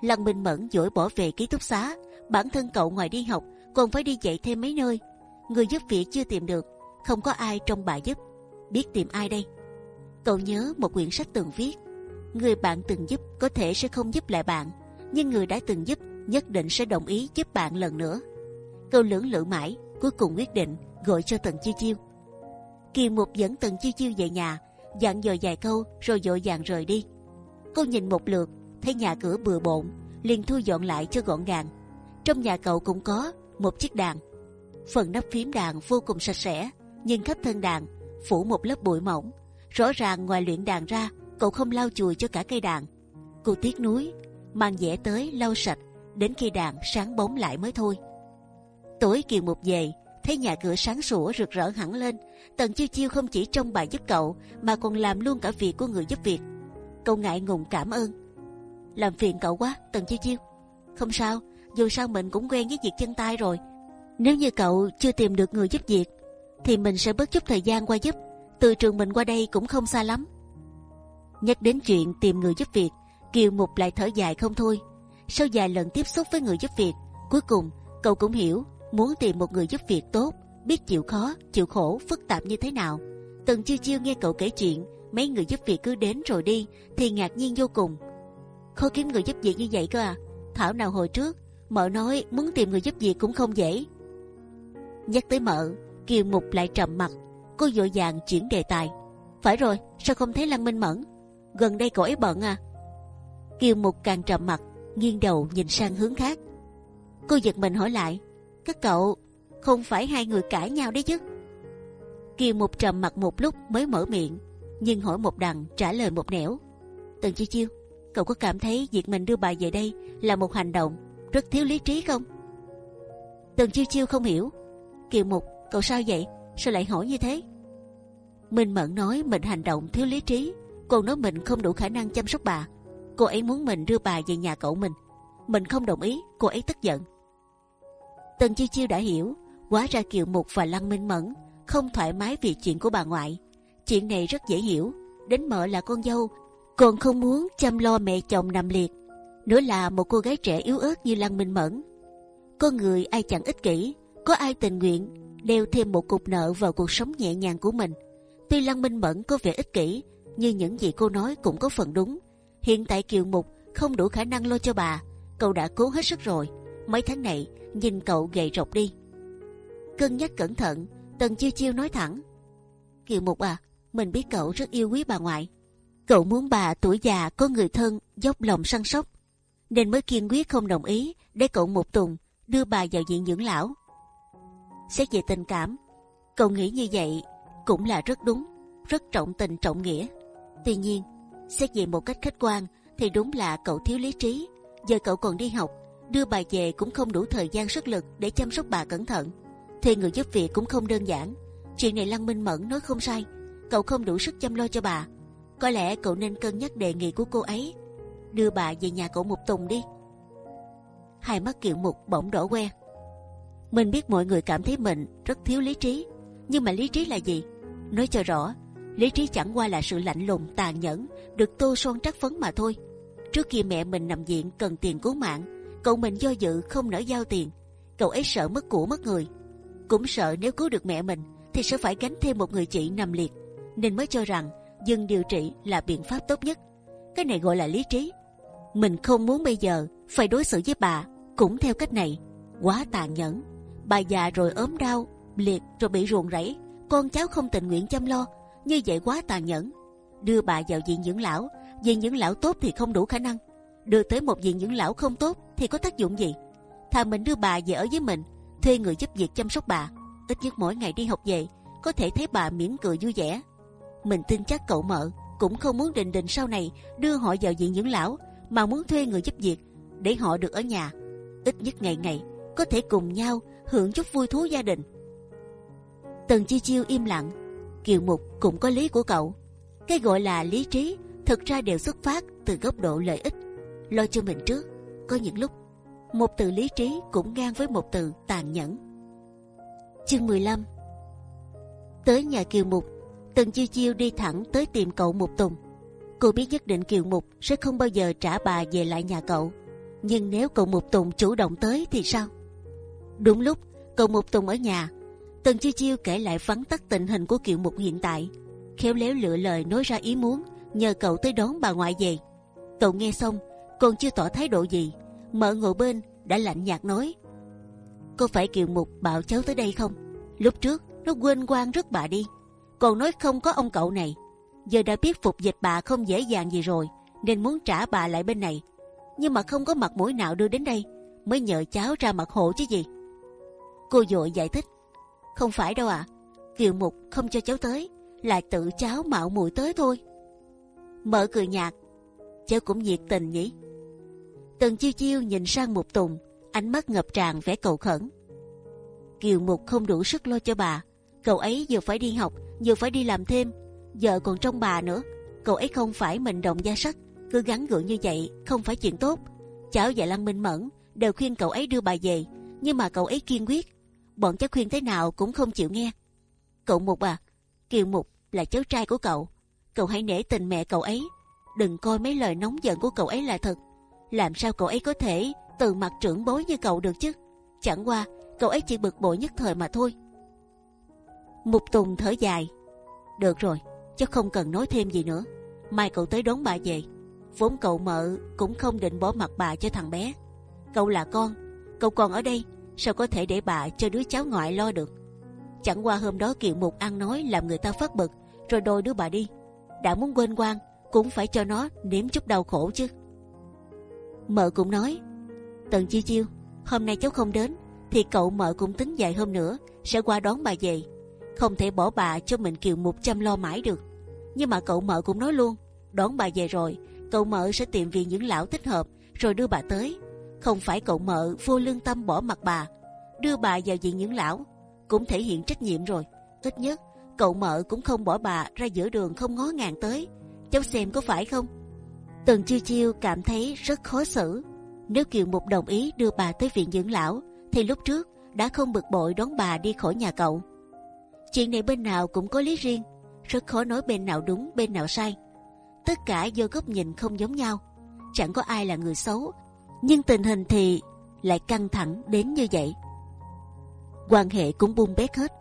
Lăng bình Mẫn dỗi bỏ về ký túc xá. Bản thân cậu ngoài đi học còn phải đi dạy thêm mấy nơi. Người giúp việc chưa tìm được, không có ai trong bà giúp. Biết tìm ai đây? Cậu nhớ một quyển sách từng viết, người bạn từng giúp có thể sẽ không giúp lại bạn, nhưng người đã từng giúp nhất định sẽ đồng ý giúp bạn lần nữa. Cậu lưỡng lự mãi, cuối cùng quyết định gọi cho Tần Chiêu Chiêu. Kỳ Mục dẫn Tần Chiêu Chiêu về nhà, dặn dò vài câu rồi dội vàng rời đi. Cô nhìn một lượt, thấy nhà cửa bừa bộn, liền thu dọn lại cho gọn gàng. Trong nhà cậu cũng có một chiếc đàn, phần nắp phím đàn vô cùng sạch sẽ, nhưng khắp thân đàn phủ một lớp bụi mỏng Rõ ràng ngoài luyện đàn ra, cậu không lau chùi cho cả cây đàn. Cô tiếc nuối, mang dẻ tới lau sạch, đến khi đàn sáng bóng lại mới thôi. Tối kiều một về, thấy nhà cửa sáng sủa rực rỡ hẳn lên. Tần chiêu chiêu không chỉ trông bài giúp cậu, mà còn làm luôn cả việc của người giúp việc. Cậu ngại ngùng cảm ơn. Làm phiền cậu quá, Tần chiêu chiêu. Không sao, dù sao mình cũng quen với việc chân tay rồi. Nếu như cậu chưa tìm được người giúp việc, thì mình sẽ bớt chút thời gian qua giúp từ trường mình qua đây cũng không xa lắm. Nhắc đến chuyện tìm người giúp việc, Kiều Mục lại thở dài không thôi. Sau vài lần tiếp xúc với người giúp việc, cuối cùng cậu cũng hiểu muốn tìm một người giúp việc tốt, biết chịu khó, chịu khổ, phức tạp như thế nào. Từng chiêu chiêu nghe cậu kể chuyện, mấy người giúp việc cứ đến rồi đi, thì ngạc nhiên vô cùng. Khó kiếm người giúp việc như vậy cơ à? Thảo nào hồi trước mợ nói muốn tìm người giúp việc cũng không dễ. Nhắc tới mợ, Kiều Mục lại trầm mặt. Cô vội vàng chuyển đề tài. Phải rồi, sao không thấy Lăng Minh Mẫn? Gần đây cậu ấy bận à? Kiều Mục càng trầm mặt, nghiêng đầu nhìn sang hướng khác. Cô giật mình hỏi lại, các cậu không phải hai người cãi nhau đấy chứ? Kiều Mục trầm mặt một lúc mới mở miệng, nhưng hỏi một đằng trả lời một nẻo. Tần Chiêu Chiêu, cậu có cảm thấy việc mình đưa bà về đây là một hành động rất thiếu lý trí không? Tần Chiêu Chiêu không hiểu. Kiều Mục, cậu sao vậy? Sao lại hỏi như thế? Minh Mẫn nói mình hành động thiếu lý trí, còn nói mình không đủ khả năng chăm sóc bà. Cô ấy muốn mình đưa bà về nhà cậu mình. Mình không đồng ý, cô ấy tức giận. Tần Chiêu Chiêu đã hiểu, hóa ra Kiều Mục và Lăng Minh Mẫn không thoải mái vì chuyện của bà ngoại. Chuyện này rất dễ hiểu. Đến mợ là con dâu, còn không muốn chăm lo mẹ chồng nằm liệt. Nữa là một cô gái trẻ yếu ớt như Lăng Minh Mẫn. Con người ai chẳng ích kỷ, có ai tình nguyện đeo thêm một cục nợ vào cuộc sống nhẹ nhàng của mình. Tuy Lăng Minh Mẫn có vẻ ích kỷ, nhưng những gì cô nói cũng có phần đúng. Hiện tại Kiều Mục không đủ khả năng lo cho bà, cậu đã cố hết sức rồi. Mấy tháng này nhìn cậu gầy rộc đi. Cân nhắc cẩn thận, Tần Chiêu Chiêu nói thẳng. Kiều Mục à, mình biết cậu rất yêu quý bà ngoại. Cậu muốn bà tuổi già có người thân dốc lòng săn sóc, nên mới kiên quyết không đồng ý để cậu một tuần đưa bà vào viện dưỡng lão. Xét về tình cảm, cậu nghĩ như vậy cũng là rất đúng, rất trọng tình trọng nghĩa. Tuy nhiên, xét về một cách khách quan thì đúng là cậu thiếu lý trí. Giờ cậu còn đi học, đưa bà về cũng không đủ thời gian sức lực để chăm sóc bà cẩn thận. Thì người giúp việc cũng không đơn giản. Chuyện này Lăng Minh Mẫn nói không sai. Cậu không đủ sức chăm lo cho bà. Có lẽ cậu nên cân nhắc đề nghị của cô ấy, đưa bà về nhà cậu một tuần đi. Hai mắt Kiều Mục bỗng đỏ que. Mình biết mọi người cảm thấy mình rất thiếu lý trí, nhưng mà lý trí là gì? Nói cho rõ, lý trí chẳng qua là sự lạnh lùng tàn nhẫn được tô son trắc phấn mà thôi. Trước khi mẹ mình nằm viện cần tiền cứu mạng, cậu mình do dự không nỡ giao tiền. Cậu ấy sợ mất của mất người, cũng sợ nếu cứu được mẹ mình thì sẽ phải gánh thêm một người chị nằm liệt, nên mới cho rằng dừng điều trị là biện pháp tốt nhất. Cái này gọi là lý trí. Mình không muốn bây giờ phải đối xử với bà cũng theo cách này, quá tàn nhẫn. Bà già rồi ốm đau, liệt rồi bị ruồng rẫy, con cháu không tình nguyện chăm lo, như vậy quá tàn nhẫn. Đưa bà vào viện dưỡng lão, viện dưỡng lão tốt thì không đủ khả năng, đưa tới một viện dưỡng lão không tốt thì có tác dụng gì? Thà mình đưa bà về ở với mình, thuê người giúp việc chăm sóc bà, ít nhất mỗi ngày đi học về có thể thấy bà mỉm cười vui vẻ. Mình tin chắc cậu mợ cũng không muốn định định sau này đưa họ vào viện dưỡng lão, mà muốn thuê người giúp việc để họ được ở nhà, ít nhất ngày ngày có thể cùng nhau hưởng chút vui thú gia đình. Tần Chi Chiêu im lặng, Kiều Mục cũng có lý của cậu. Cái gọi là lý trí thực ra đều xuất phát từ góc độ lợi ích. Lo cho mình trước, có những lúc một từ lý trí cũng ngang với một từ tàn nhẫn. Chương 15 Tới nhà Kiều Mục, Tần Chiêu Chiêu đi thẳng tới tìm cậu Mục Tùng. Cô biết nhất định Kiều Mục sẽ không bao giờ trả bà về lại nhà cậu. Nhưng nếu cậu Mục Tùng chủ động tới thì sao? Đúng lúc cậu Mục Tùng ở nhà, Tần Chiêu Chiêu kể lại vắn tắt tình hình của Kiều Mục hiện tại, khéo léo lựa lời nói ra ý muốn nhờ cậu tới đón bà ngoại về. Cậu nghe xong còn chưa tỏ thái độ gì, mở ngồi bên đã lạnh nhạt nói: có phải Kiều Mục bảo cháu tới đây không? Lúc trước nó quên quan rất bà đi, còn nói không có ông cậu này. Giờ đã biết phục dịch bà không dễ dàng gì rồi, nên muốn trả bà lại bên này. Nhưng mà không có mặt mũi nào đưa đến đây, mới nhờ cháu ra mặt hộ chứ gì. Cô dội giải thích, không phải đâu ạ. À. Kiều Mục không cho cháu tới, là tự cháu mạo muội tới thôi. Mở cười nhạt, cháu cũng nhiệt tình nhỉ. Tần chiêu chiêu nhìn sang một Tùng, ánh mắt ngập tràn vẻ cầu khẩn. Kiều Mục không đủ sức lo cho bà, cậu ấy vừa phải đi học, vừa phải đi làm thêm, giờ còn trong bà nữa. Cậu ấy không phải mình động gia sắc, cứ gắn gượng như vậy không phải chuyện tốt. Cháu và Lăng Minh Mẫn đều khuyên cậu ấy đưa bà về, nhưng mà cậu ấy kiên quyết. Bọn cháu khuyên thế nào cũng không chịu nghe. Cậu Mục à, Kiều Mục là cháu trai của cậu, cậu hãy nể tình mẹ cậu ấy, đừng coi mấy lời nóng giận của cậu ấy là thật. Làm sao cậu ấy có thể từ mặt trưởng bối như cậu được chứ? Chẳng qua cậu ấy chỉ bực bội nhất thời mà thôi. Mục Tùng thở dài. Được rồi, cháu không cần nói thêm gì nữa. Mai cậu tới đón bà về. Vốn cậu mợ cũng không định bỏ mặt bà cho thằng bé. Cậu là con, cậu còn ở đây, sao có thể để bà cho đứa cháu ngoại lo được? Chẳng qua hôm đó Kiều Mục ăn nói làm người ta phát bực, rồi đôi đứa bà đi. Đã muốn quên quan, cũng phải cho nó nếm chút đau khổ chứ. Mợ cũng nói, Tần Chiêu Chiêu, hôm nay cháu không đến, thì cậu mợ cũng tính vài hôm nữa sẽ qua đón bà về. Không thể bỏ bà cho mình Kiều Mục chăm lo mãi được. Nhưng mà cậu mợ cũng nói luôn, đón bà về rồi, cậu mợ sẽ tìm viện những lão thích hợp rồi đưa bà tới. Không phải cậu mợ vô lương tâm bỏ mặt bà, đưa bà vào viện những lão cũng thể hiện trách nhiệm rồi. Ít nhất cậu mợ cũng không bỏ bà ra giữa đường không ngó ngàng tới. Cháu xem có phải không? Tần chiêu chiêu cảm thấy rất khó xử. Nếu Kiều Mục đồng ý đưa bà tới viện dưỡng lão, thì lúc trước đã không bực bội đón bà đi khỏi nhà cậu. Chuyện này bên nào cũng có lý riêng, rất khó nói bên nào đúng bên nào sai. Tất cả do góc nhìn không giống nhau, chẳng có ai là người xấu, nhưng tình hình thì lại căng thẳng đến như vậy. quan hệ cũng bung bét hết.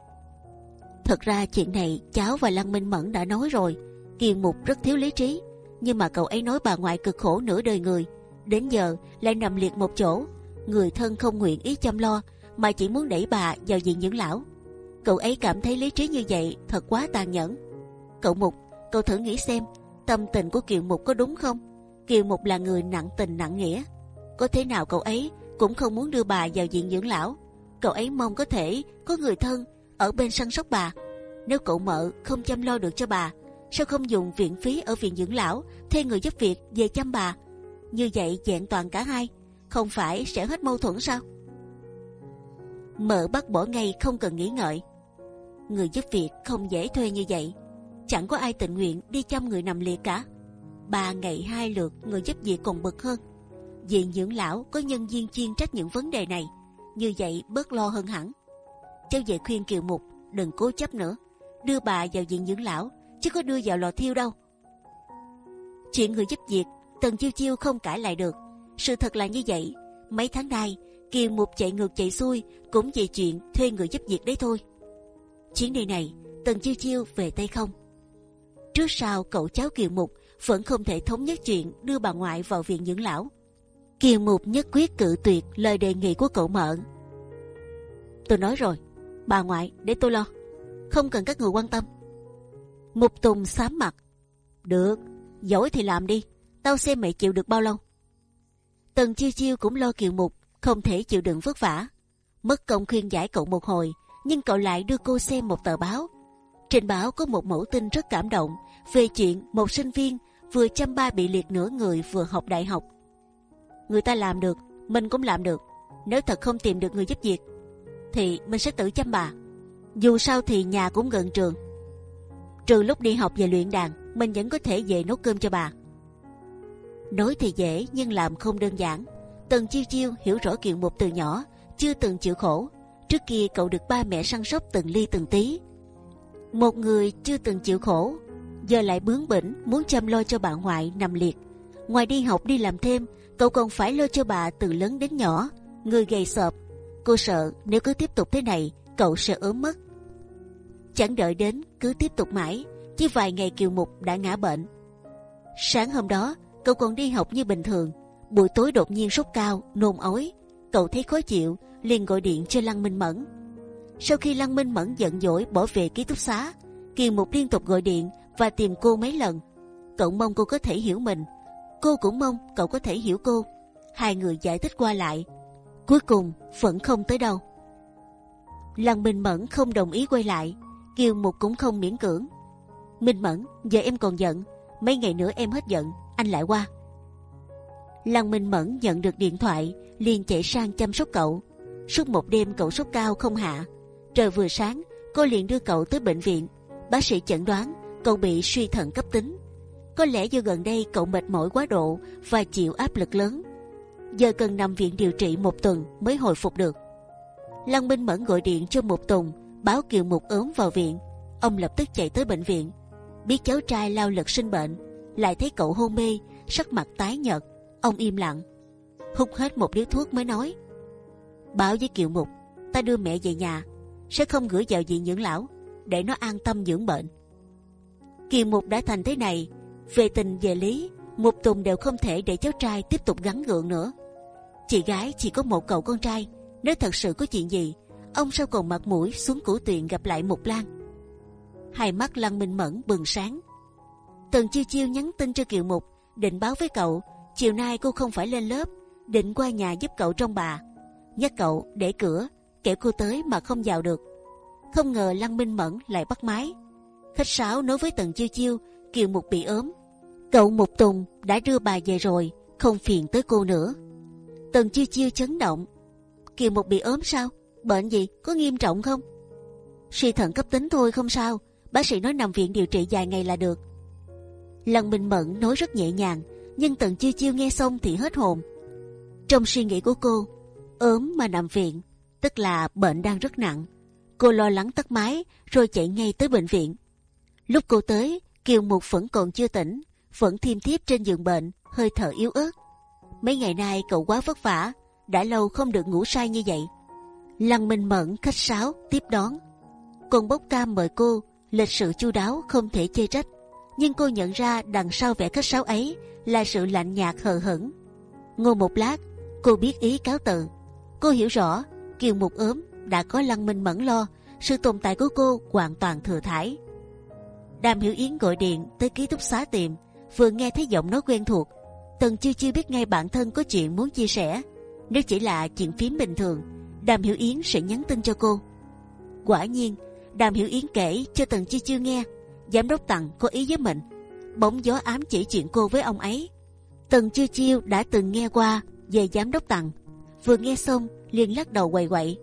Thật ra chuyện này cháu và Lăng Minh Mẫn đã nói rồi, Kiều Mục rất thiếu lý trí, nhưng mà cậu ấy nói bà ngoại cực khổ nửa đời người, đến giờ lại nằm liệt một chỗ, người thân không nguyện ý chăm lo mà chỉ muốn đẩy bà vào diện dưỡng lão. Cậu ấy cảm thấy lý trí như vậy thật quá tàn nhẫn. Cậu Mục, cậu thử nghĩ xem tâm tình của Kiều Mục có đúng không? Kiều Mục là người nặng tình nặng nghĩa, có thế nào cậu ấy cũng không muốn đưa bà vào viện dưỡng lão. Cậu ấy mong có thể có người thân ở bên săn sóc bà. Nếu cậu mợ không chăm lo được cho bà, sao không dùng viện phí ở viện dưỡng lão thuê người giúp việc về chăm bà? Như vậy dạng toàn cả hai, không phải sẽ hết mâu thuẫn sao? Mợ bắt bỏ ngay không cần nghĩ ngợi. Người giúp việc không dễ thuê như vậy, chẳng có ai tình nguyện đi chăm người nằm liệt cả. Ba ngày hai lượt người giúp việc còn bực hơn. Viện dưỡng lão có nhân viên chuyên trách những vấn đề này, như vậy bớt lo hơn hẳn. Cháu về khuyên Kiều Mục đừng cố chấp nữa, đưa bà vào viện dưỡng lão chứ có đưa vào lò thiêu đâu. Chuyện người giúp việc Tần Chiêu Chiêu không cãi lại được. Sự thật là như vậy. Mấy tháng nay Kiều Mục chạy ngược chạy xuôi cũng về chuyện thuê người giúp việc đấy thôi. Chuyến đi này Tần Chiêu Chiêu về tay không. Trước sau cậu cháu Kiều Mục vẫn không thể thống nhất chuyện đưa bà ngoại vào viện dưỡng lão. Kiều Mục nhất quyết cự tuyệt lời đề nghị của cậu mợ. Tôi nói rồi, bà ngoại để tôi lo, không cần các người quan tâm. Mục Tùng sám mặt. Được, giỏi thì làm đi, tao xem mẹ chịu được bao lâu. Tần chiêu chiêu cũng lo Kiều Mục, không thể chịu đựng vất vả. Mất công khuyên giải cậu một hồi, nhưng cậu lại đưa cô xem một tờ báo. Trên báo có một mẫu tin rất cảm động về chuyện một sinh viên vừa chăm ba bị liệt nửa người vừa học đại học. Người ta làm được, mình cũng làm được. Nếu thật không tìm được người giúp việc, thì mình sẽ tự chăm bà. Dù sao thì nhà cũng gần trường. Trừ lúc đi học về luyện đàn, mình vẫn có thể về nấu cơm cho bà. Nói thì dễ nhưng làm không đơn giản. Tần chiêu chiêu hiểu rõ kiện Mục từ nhỏ, chưa từng chịu khổ. Trước kia cậu được ba mẹ săn sóc từng ly từng tí. Một người chưa từng chịu khổ, giờ lại bướng bỉnh muốn chăm lo cho bà ngoại nằm liệt. Ngoài đi học đi làm thêm, cậu còn phải lo cho bà từ lớn đến nhỏ. Người gầy sọp. cô sợ nếu cứ tiếp tục thế này, cậu sẽ ốm mất. Chẳng đợi đến, cứ tiếp tục mãi, chỉ vài ngày Kiều Mục đã ngã bệnh. Sáng hôm đó, cậu còn đi học như bình thường, buổi tối đột nhiên sốt cao, nôn ói, cậu thấy khó chịu, liền gọi điện cho Lăng Minh Mẫn. Sau khi Lăng Minh Mẫn giận dỗi bỏ về ký túc xá, Kiều Mục liên tục gọi điện và tìm cô mấy lần. Cậu mong cô có thể hiểu mình, cô cũng mong cậu có thể hiểu cô. Hai người giải thích qua lại, cuối cùng vẫn không tới đâu. Lăng Minh Mẫn không đồng ý quay lại, Kiều Mục cũng không miễn cưỡng. Minh Mẫn, giờ em còn giận, mấy ngày nữa em hết giận, anh lại qua. Lăng Minh Mẫn nhận được điện thoại, liền chạy sang chăm sóc cậu. Suốt một đêm cậu sốt cao không hạ. Trời vừa sáng, cô liền đưa cậu tới bệnh viện. Bác sĩ chẩn đoán cậu bị suy thận cấp tính. Có lẽ do gần đây cậu mệt mỏi quá độ và chịu áp lực lớn. Giờ cần nằm viện điều trị một tuần mới hồi phục được. Lăng Minh Mẫn gọi điện cho một Tùng báo Kiều Mục ốm vào viện. Ông lập tức chạy tới bệnh viện. Biết cháu trai lao lực sinh bệnh, lại thấy cậu hôn mê, sắc mặt tái nhợt. Ông im lặng, hút hết một điếu thuốc mới nói: báo với Kiều Mục, ta đưa mẹ về nhà, sẽ không gửi vào viện dưỡng lão, để nó an tâm dưỡng bệnh. Kiều Mục đã thành thế này, về tình về lý, Mục Tùng đều không thể để cháu trai tiếp tục gắn gượng nữa. Chị gái chỉ có một cậu con trai, nếu thật sự có chuyện gì, ông sao còn mặt mũi xuống cửu tuyền gặp lại Mục Lan? Hai mắt Lăng Minh Mẫn bừng sáng. Tần chiêu chiêu nhắn tin cho Kiều Mục, định báo với cậu, chiều nay cô không phải lên lớp, định qua nhà giúp cậu trong bà, nhắc cậu để cửa, kẻo cô tới mà không vào được. Không ngờ Lăng Minh Mẫn lại bắt máy. Khách sáo nói với Tần chiêu chiêu, Kiều Mục bị ốm, cậu Mục Tùng đã đưa bà về rồi, không phiền tới cô nữa. Tần chiêu chiêu chấn động. Kiều Mục bị ốm sao? Bệnh gì? Có nghiêm trọng không? Suy thận cấp tính thôi không sao. Bác sĩ nói nằm viện điều trị vài ngày là được. Lần bình Mẫn nói rất nhẹ nhàng, nhưng Tần chiêu chiêu nghe xong thì hết hồn. Trong suy nghĩ của cô, ốm mà nằm viện, tức là bệnh đang rất nặng. Cô lo lắng tắt máy, rồi chạy ngay tới bệnh viện. Lúc cô tới, Kiều Mục vẫn còn chưa tỉnh, vẫn thiêm thiếp trên giường bệnh, hơi thở yếu ớt. Mấy ngày nay cậu quá vất vả, đã lâu không được ngủ say như vậy. Lăng Minh Mẫn khách sáo tiếp đón, còn bốc cam mời cô, lịch sự chu đáo không thể chê trách. Nhưng cô nhận ra đằng sau vẻ khách sáo ấy là sự lạnh nhạt hờ hững. Ngồi một lát, cô biết ý cáo từ. Cô hiểu rõ Kiều Mục ốm đã có Lăng Minh Mẫn lo, sự tồn tại của cô hoàn toàn thừa thải. Đàm Hiểu Yến gọi điện tới ký túc xá tìm, vừa nghe thấy giọng nói quen thuộc, Tần chiêu chiêu biết ngay bản thân có chuyện muốn chia sẻ. Nếu chỉ là chuyện phím bình thường, Đàm Hiểu Yến sẽ nhắn tin cho cô. Quả nhiên, Đàm Hiểu Yến kể cho Tần Chi Chiêu nghe, giám đốc Tặng có ý với mình, bóng gió ám chỉ chuyện cô với ông ấy. Tần Chi Chiêu đã từng nghe qua về giám đốc Tặng, vừa nghe xong liền lắc đầu quậy quậy.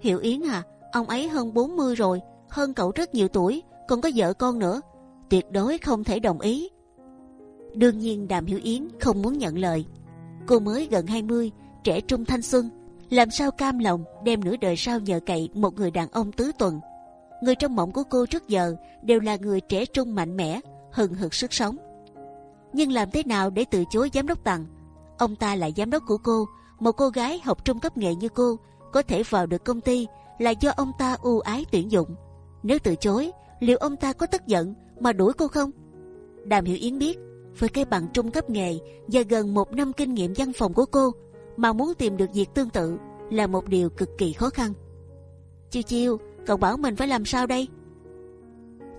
Hiểu Yến à, ông ấy hơn 40 rồi, hơn cậu rất nhiều tuổi, còn có vợ con nữa, tuyệt đối không thể đồng ý. Đương nhiên Đàm Hiểu Yến không muốn nhận lời. Cô mới gần 20, trẻ trung thanh xuân, làm sao cam lòng đem nửa đời sau nhờ cậy một người đàn ông tứ tuần. Người trong mộng của cô trước giờ đều là người trẻ trung mạnh mẽ, hừng hực sức sống. Nhưng làm thế nào để từ chối giám đốc tặng Ông ta là giám đốc của cô, một cô gái học trung cấp nghề như cô có thể vào được công ty là do ông ta ưu ái tuyển dụng. Nếu từ chối, liệu ông ta có tức giận mà đuổi cô không? Đàm Hiểu Yến biết với cái bằng trung cấp nghề và gần một năm kinh nghiệm văn phòng của cô mà muốn tìm được việc tương tự là một điều cực kỳ khó khăn. Chiêu chiêu, cậu bảo mình phải làm sao đây?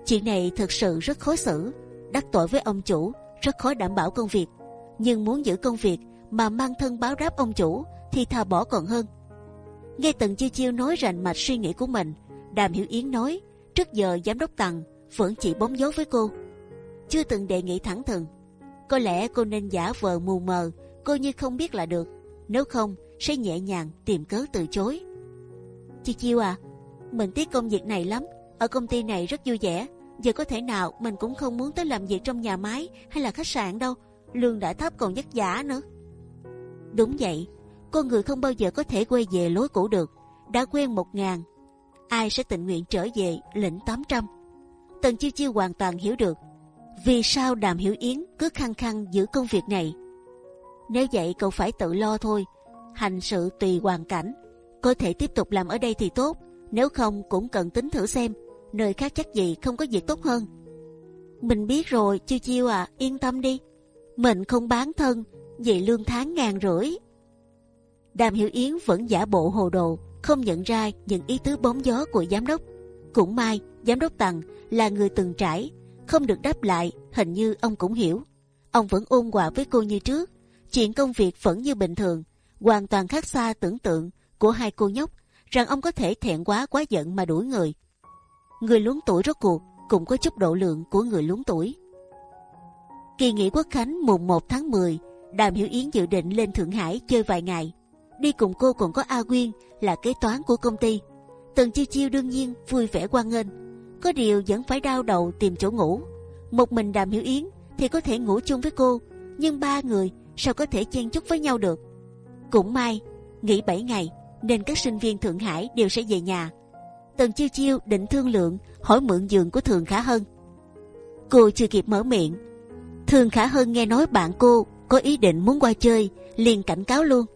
Chuyện này thực sự rất khó xử, đắc tội với ông chủ, rất khó đảm bảo công việc. Nhưng muốn giữ công việc mà mang thân báo đáp ông chủ thì thà bỏ còn hơn. Nghe Tần Chiêu Chiêu nói rành mạch suy nghĩ của mình, Đàm Hiểu Yến nói trước giờ giám đốc Tằng vẫn chỉ bóng gió với cô, chưa từng đề nghị thẳng thừng có lẽ cô nên giả vờ mù mờ, cô như không biết là được. Nếu không, sẽ nhẹ nhàng tìm cớ từ chối. chi Chiêu à, mình tiếc công việc này lắm. Ở công ty này rất vui vẻ. Giờ có thể nào mình cũng không muốn tới làm việc trong nhà máy hay là khách sạn đâu. Lương đã thấp còn vất giả nữa. Đúng vậy, con người không bao giờ có thể quay về lối cũ được. Đã quen một ngàn, ai sẽ tình nguyện trở về lĩnh 800. Tần Chiêu Chiêu hoàn toàn hiểu được vì sao Đàm Hiểu Yến cứ khăng khăng giữ công việc này? Nếu vậy cậu phải tự lo thôi. Hành sự tùy hoàn cảnh. Có thể tiếp tục làm ở đây thì tốt. Nếu không cũng cần tính thử xem. Nơi khác chắc gì không có việc tốt hơn. Mình biết rồi, chiêu chiêu à, yên tâm đi. Mình không bán thân, vì lương tháng ngàn rưỡi. Đàm Hiểu Yến vẫn giả bộ hồ đồ, không nhận ra những ý tứ bóng gió của giám đốc. Cũng may, giám đốc Tằng là người từng trải, không được đáp lại, hình như ông cũng hiểu. Ông vẫn ôn hòa với cô như trước, chuyện công việc vẫn như bình thường, hoàn toàn khác xa tưởng tượng của hai cô nhóc, rằng ông có thể thẹn quá quá giận mà đuổi người. Người luống tuổi rốt cuộc cũng có chút độ lượng của người luống tuổi. Kỳ nghỉ quốc khánh mùng 1 tháng 10, Đàm Hiểu Yến dự định lên Thượng Hải chơi vài ngày. Đi cùng cô còn có A Quyên là kế toán của công ty. Tần Chiêu Chiêu đương nhiên vui vẻ quan nghênh có điều vẫn phải đau đầu tìm chỗ ngủ. Một mình Đàm Hiểu Yến thì có thể ngủ chung với cô, nhưng ba người sao có thể chen chúc với nhau được? Cũng may, nghỉ 7 ngày nên các sinh viên Thượng Hải đều sẽ về nhà. Tần Chiêu Chiêu định thương lượng hỏi mượn giường của Thường Khả Hân. Cô chưa kịp mở miệng, Thường Khả Hân nghe nói bạn cô có ý định muốn qua chơi, liền cảnh cáo luôn.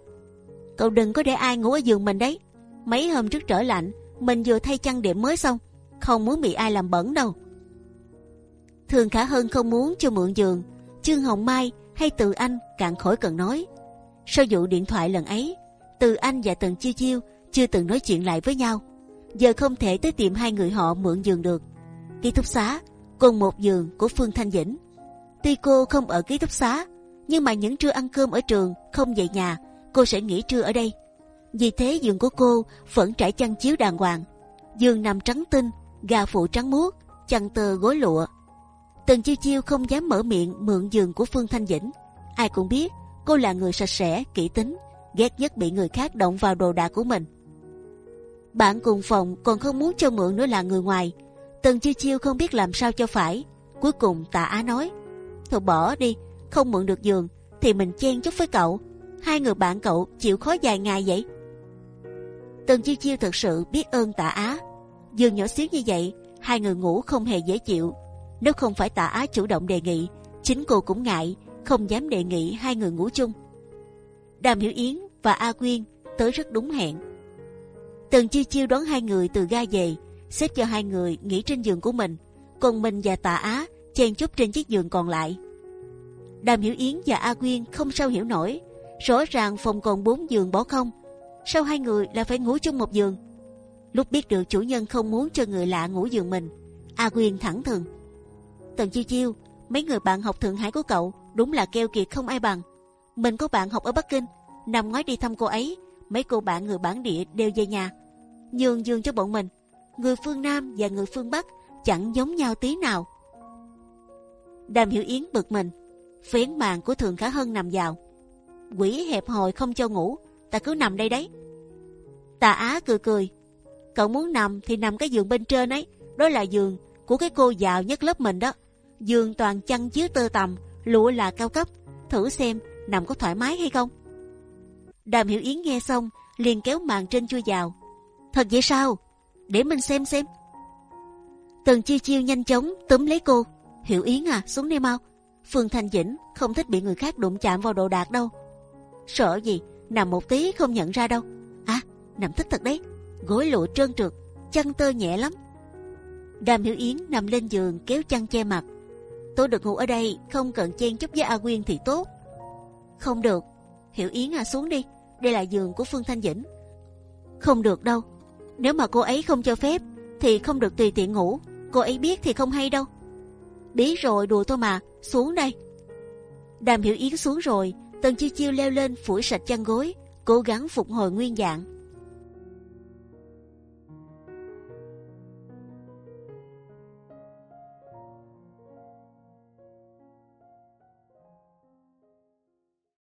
Cậu đừng có để ai ngủ ở giường mình đấy. Mấy hôm trước trở lạnh, mình vừa thay chăn đệm mới xong, không muốn bị ai làm bẩn đâu. Thường Khả hơn không muốn cho mượn giường, Trương Hồng Mai hay Từ Anh cạn khỏi cần nói. Sau vụ điện thoại lần ấy, Từ Anh và Tần Chiêu Chiêu chưa từng nói chuyện lại với nhau, giờ không thể tới tìm hai người họ mượn giường được. Ký túc xá còn một giường của Phương Thanh Dĩnh. Tuy cô không ở ký túc xá, nhưng mà những trưa ăn cơm ở trường không về nhà, cô sẽ nghỉ trưa ở đây. Vì thế giường của cô vẫn trải chăn chiếu đàng hoàng, giường nằm trắng tinh, gà phụ trắng muốt, chăn tơ gối lụa. Tần chiêu chiêu không dám mở miệng mượn giường của Phương Thanh Dĩnh. Ai cũng biết cô là người sạch sẽ, kỹ tính, ghét nhất bị người khác động vào đồ đạc của mình. Bạn cùng phòng còn không muốn cho mượn nữa là người ngoài. Tần chiêu chiêu không biết làm sao cho phải. Cuối cùng tạ á nói, thôi bỏ đi, không mượn được giường thì mình chen chút với cậu. Hai người bạn cậu chịu khó dài ngày vậy. Tần chiêu chiêu thật sự biết ơn tạ á. Giường nhỏ xíu như vậy, hai người ngủ không hề dễ chịu. Nếu không phải tạ á chủ động đề nghị, chính cô cũng ngại, không dám đề nghị hai người ngủ chung. Đàm Hiểu Yến và A Quyên tới rất đúng hẹn. Tần chiêu chiêu đón hai người từ ga về, xếp cho hai người nghỉ trên giường của mình, còn mình và Tạ Á chen chúc trên chiếc giường còn lại. Đàm Hiểu Yến và A Quyên không sao hiểu nổi, rõ ràng phòng còn bốn giường bỏ không, sao hai người lại phải ngủ chung một giường? Lúc biết được chủ nhân không muốn cho người lạ ngủ giường mình, A Quyên thẳng thừng. Tần chiêu chiêu, mấy người bạn học thượng hải của cậu đúng là keo kiệt không ai bằng. Mình có bạn học ở Bắc Kinh, năm ngoái đi thăm cô ấy, mấy cô bạn người bản địa đều về nhà, nhường giường cho bọn mình. Người phương Nam và người phương Bắc chẳng giống nhau tí nào. Đàm Hiểu Yến bực mình, phiến màn của Thường Khả Hân nằm vào. Quỷ hẹp hòi không cho ngủ, ta cứ nằm đây đấy. Tà Á cười cười, cậu muốn nằm thì nằm cái giường bên trên ấy, đó là giường của cái cô giàu nhất lớp mình đó. Giường toàn chăn chiếu tơ tầm, lụa là cao cấp, thử xem nằm có thoải mái hay không. Đàm Hiểu Yến nghe xong liền kéo màn trên chui vào. Thật vậy sao? Để mình xem xem. Tần chiêu chiêu nhanh chóng túm lấy cô. Hiểu Yến à, xuống đây mau. Phương Thanh Dĩnh không thích bị người khác đụng chạm vào đồ đạc đâu. Sợ gì? Nằm một tí không nhận ra đâu. À, nằm thích thật đấy. Gối lụa trơn trượt, chăn tơ nhẹ lắm. Đàm Hiểu Yến nằm lên giường kéo chăn che mặt. Tôi được ngủ ở đây, không cần chen chúc với A Quyên thì tốt. Không được. Hiểu Yến à xuống đi. Đây là giường của Phương Thanh Dĩnh. Không được đâu. Nếu mà cô ấy không cho phép, thì không được tùy tiện ngủ. Cô ấy biết thì không hay đâu. Biết rồi đùa thôi mà, xuống đây. Đàm Hiểu Yến xuống rồi, Tần Chiêu Chiêu leo lên phủi sạch chăn gối, cố gắng phục hồi nguyên dạng.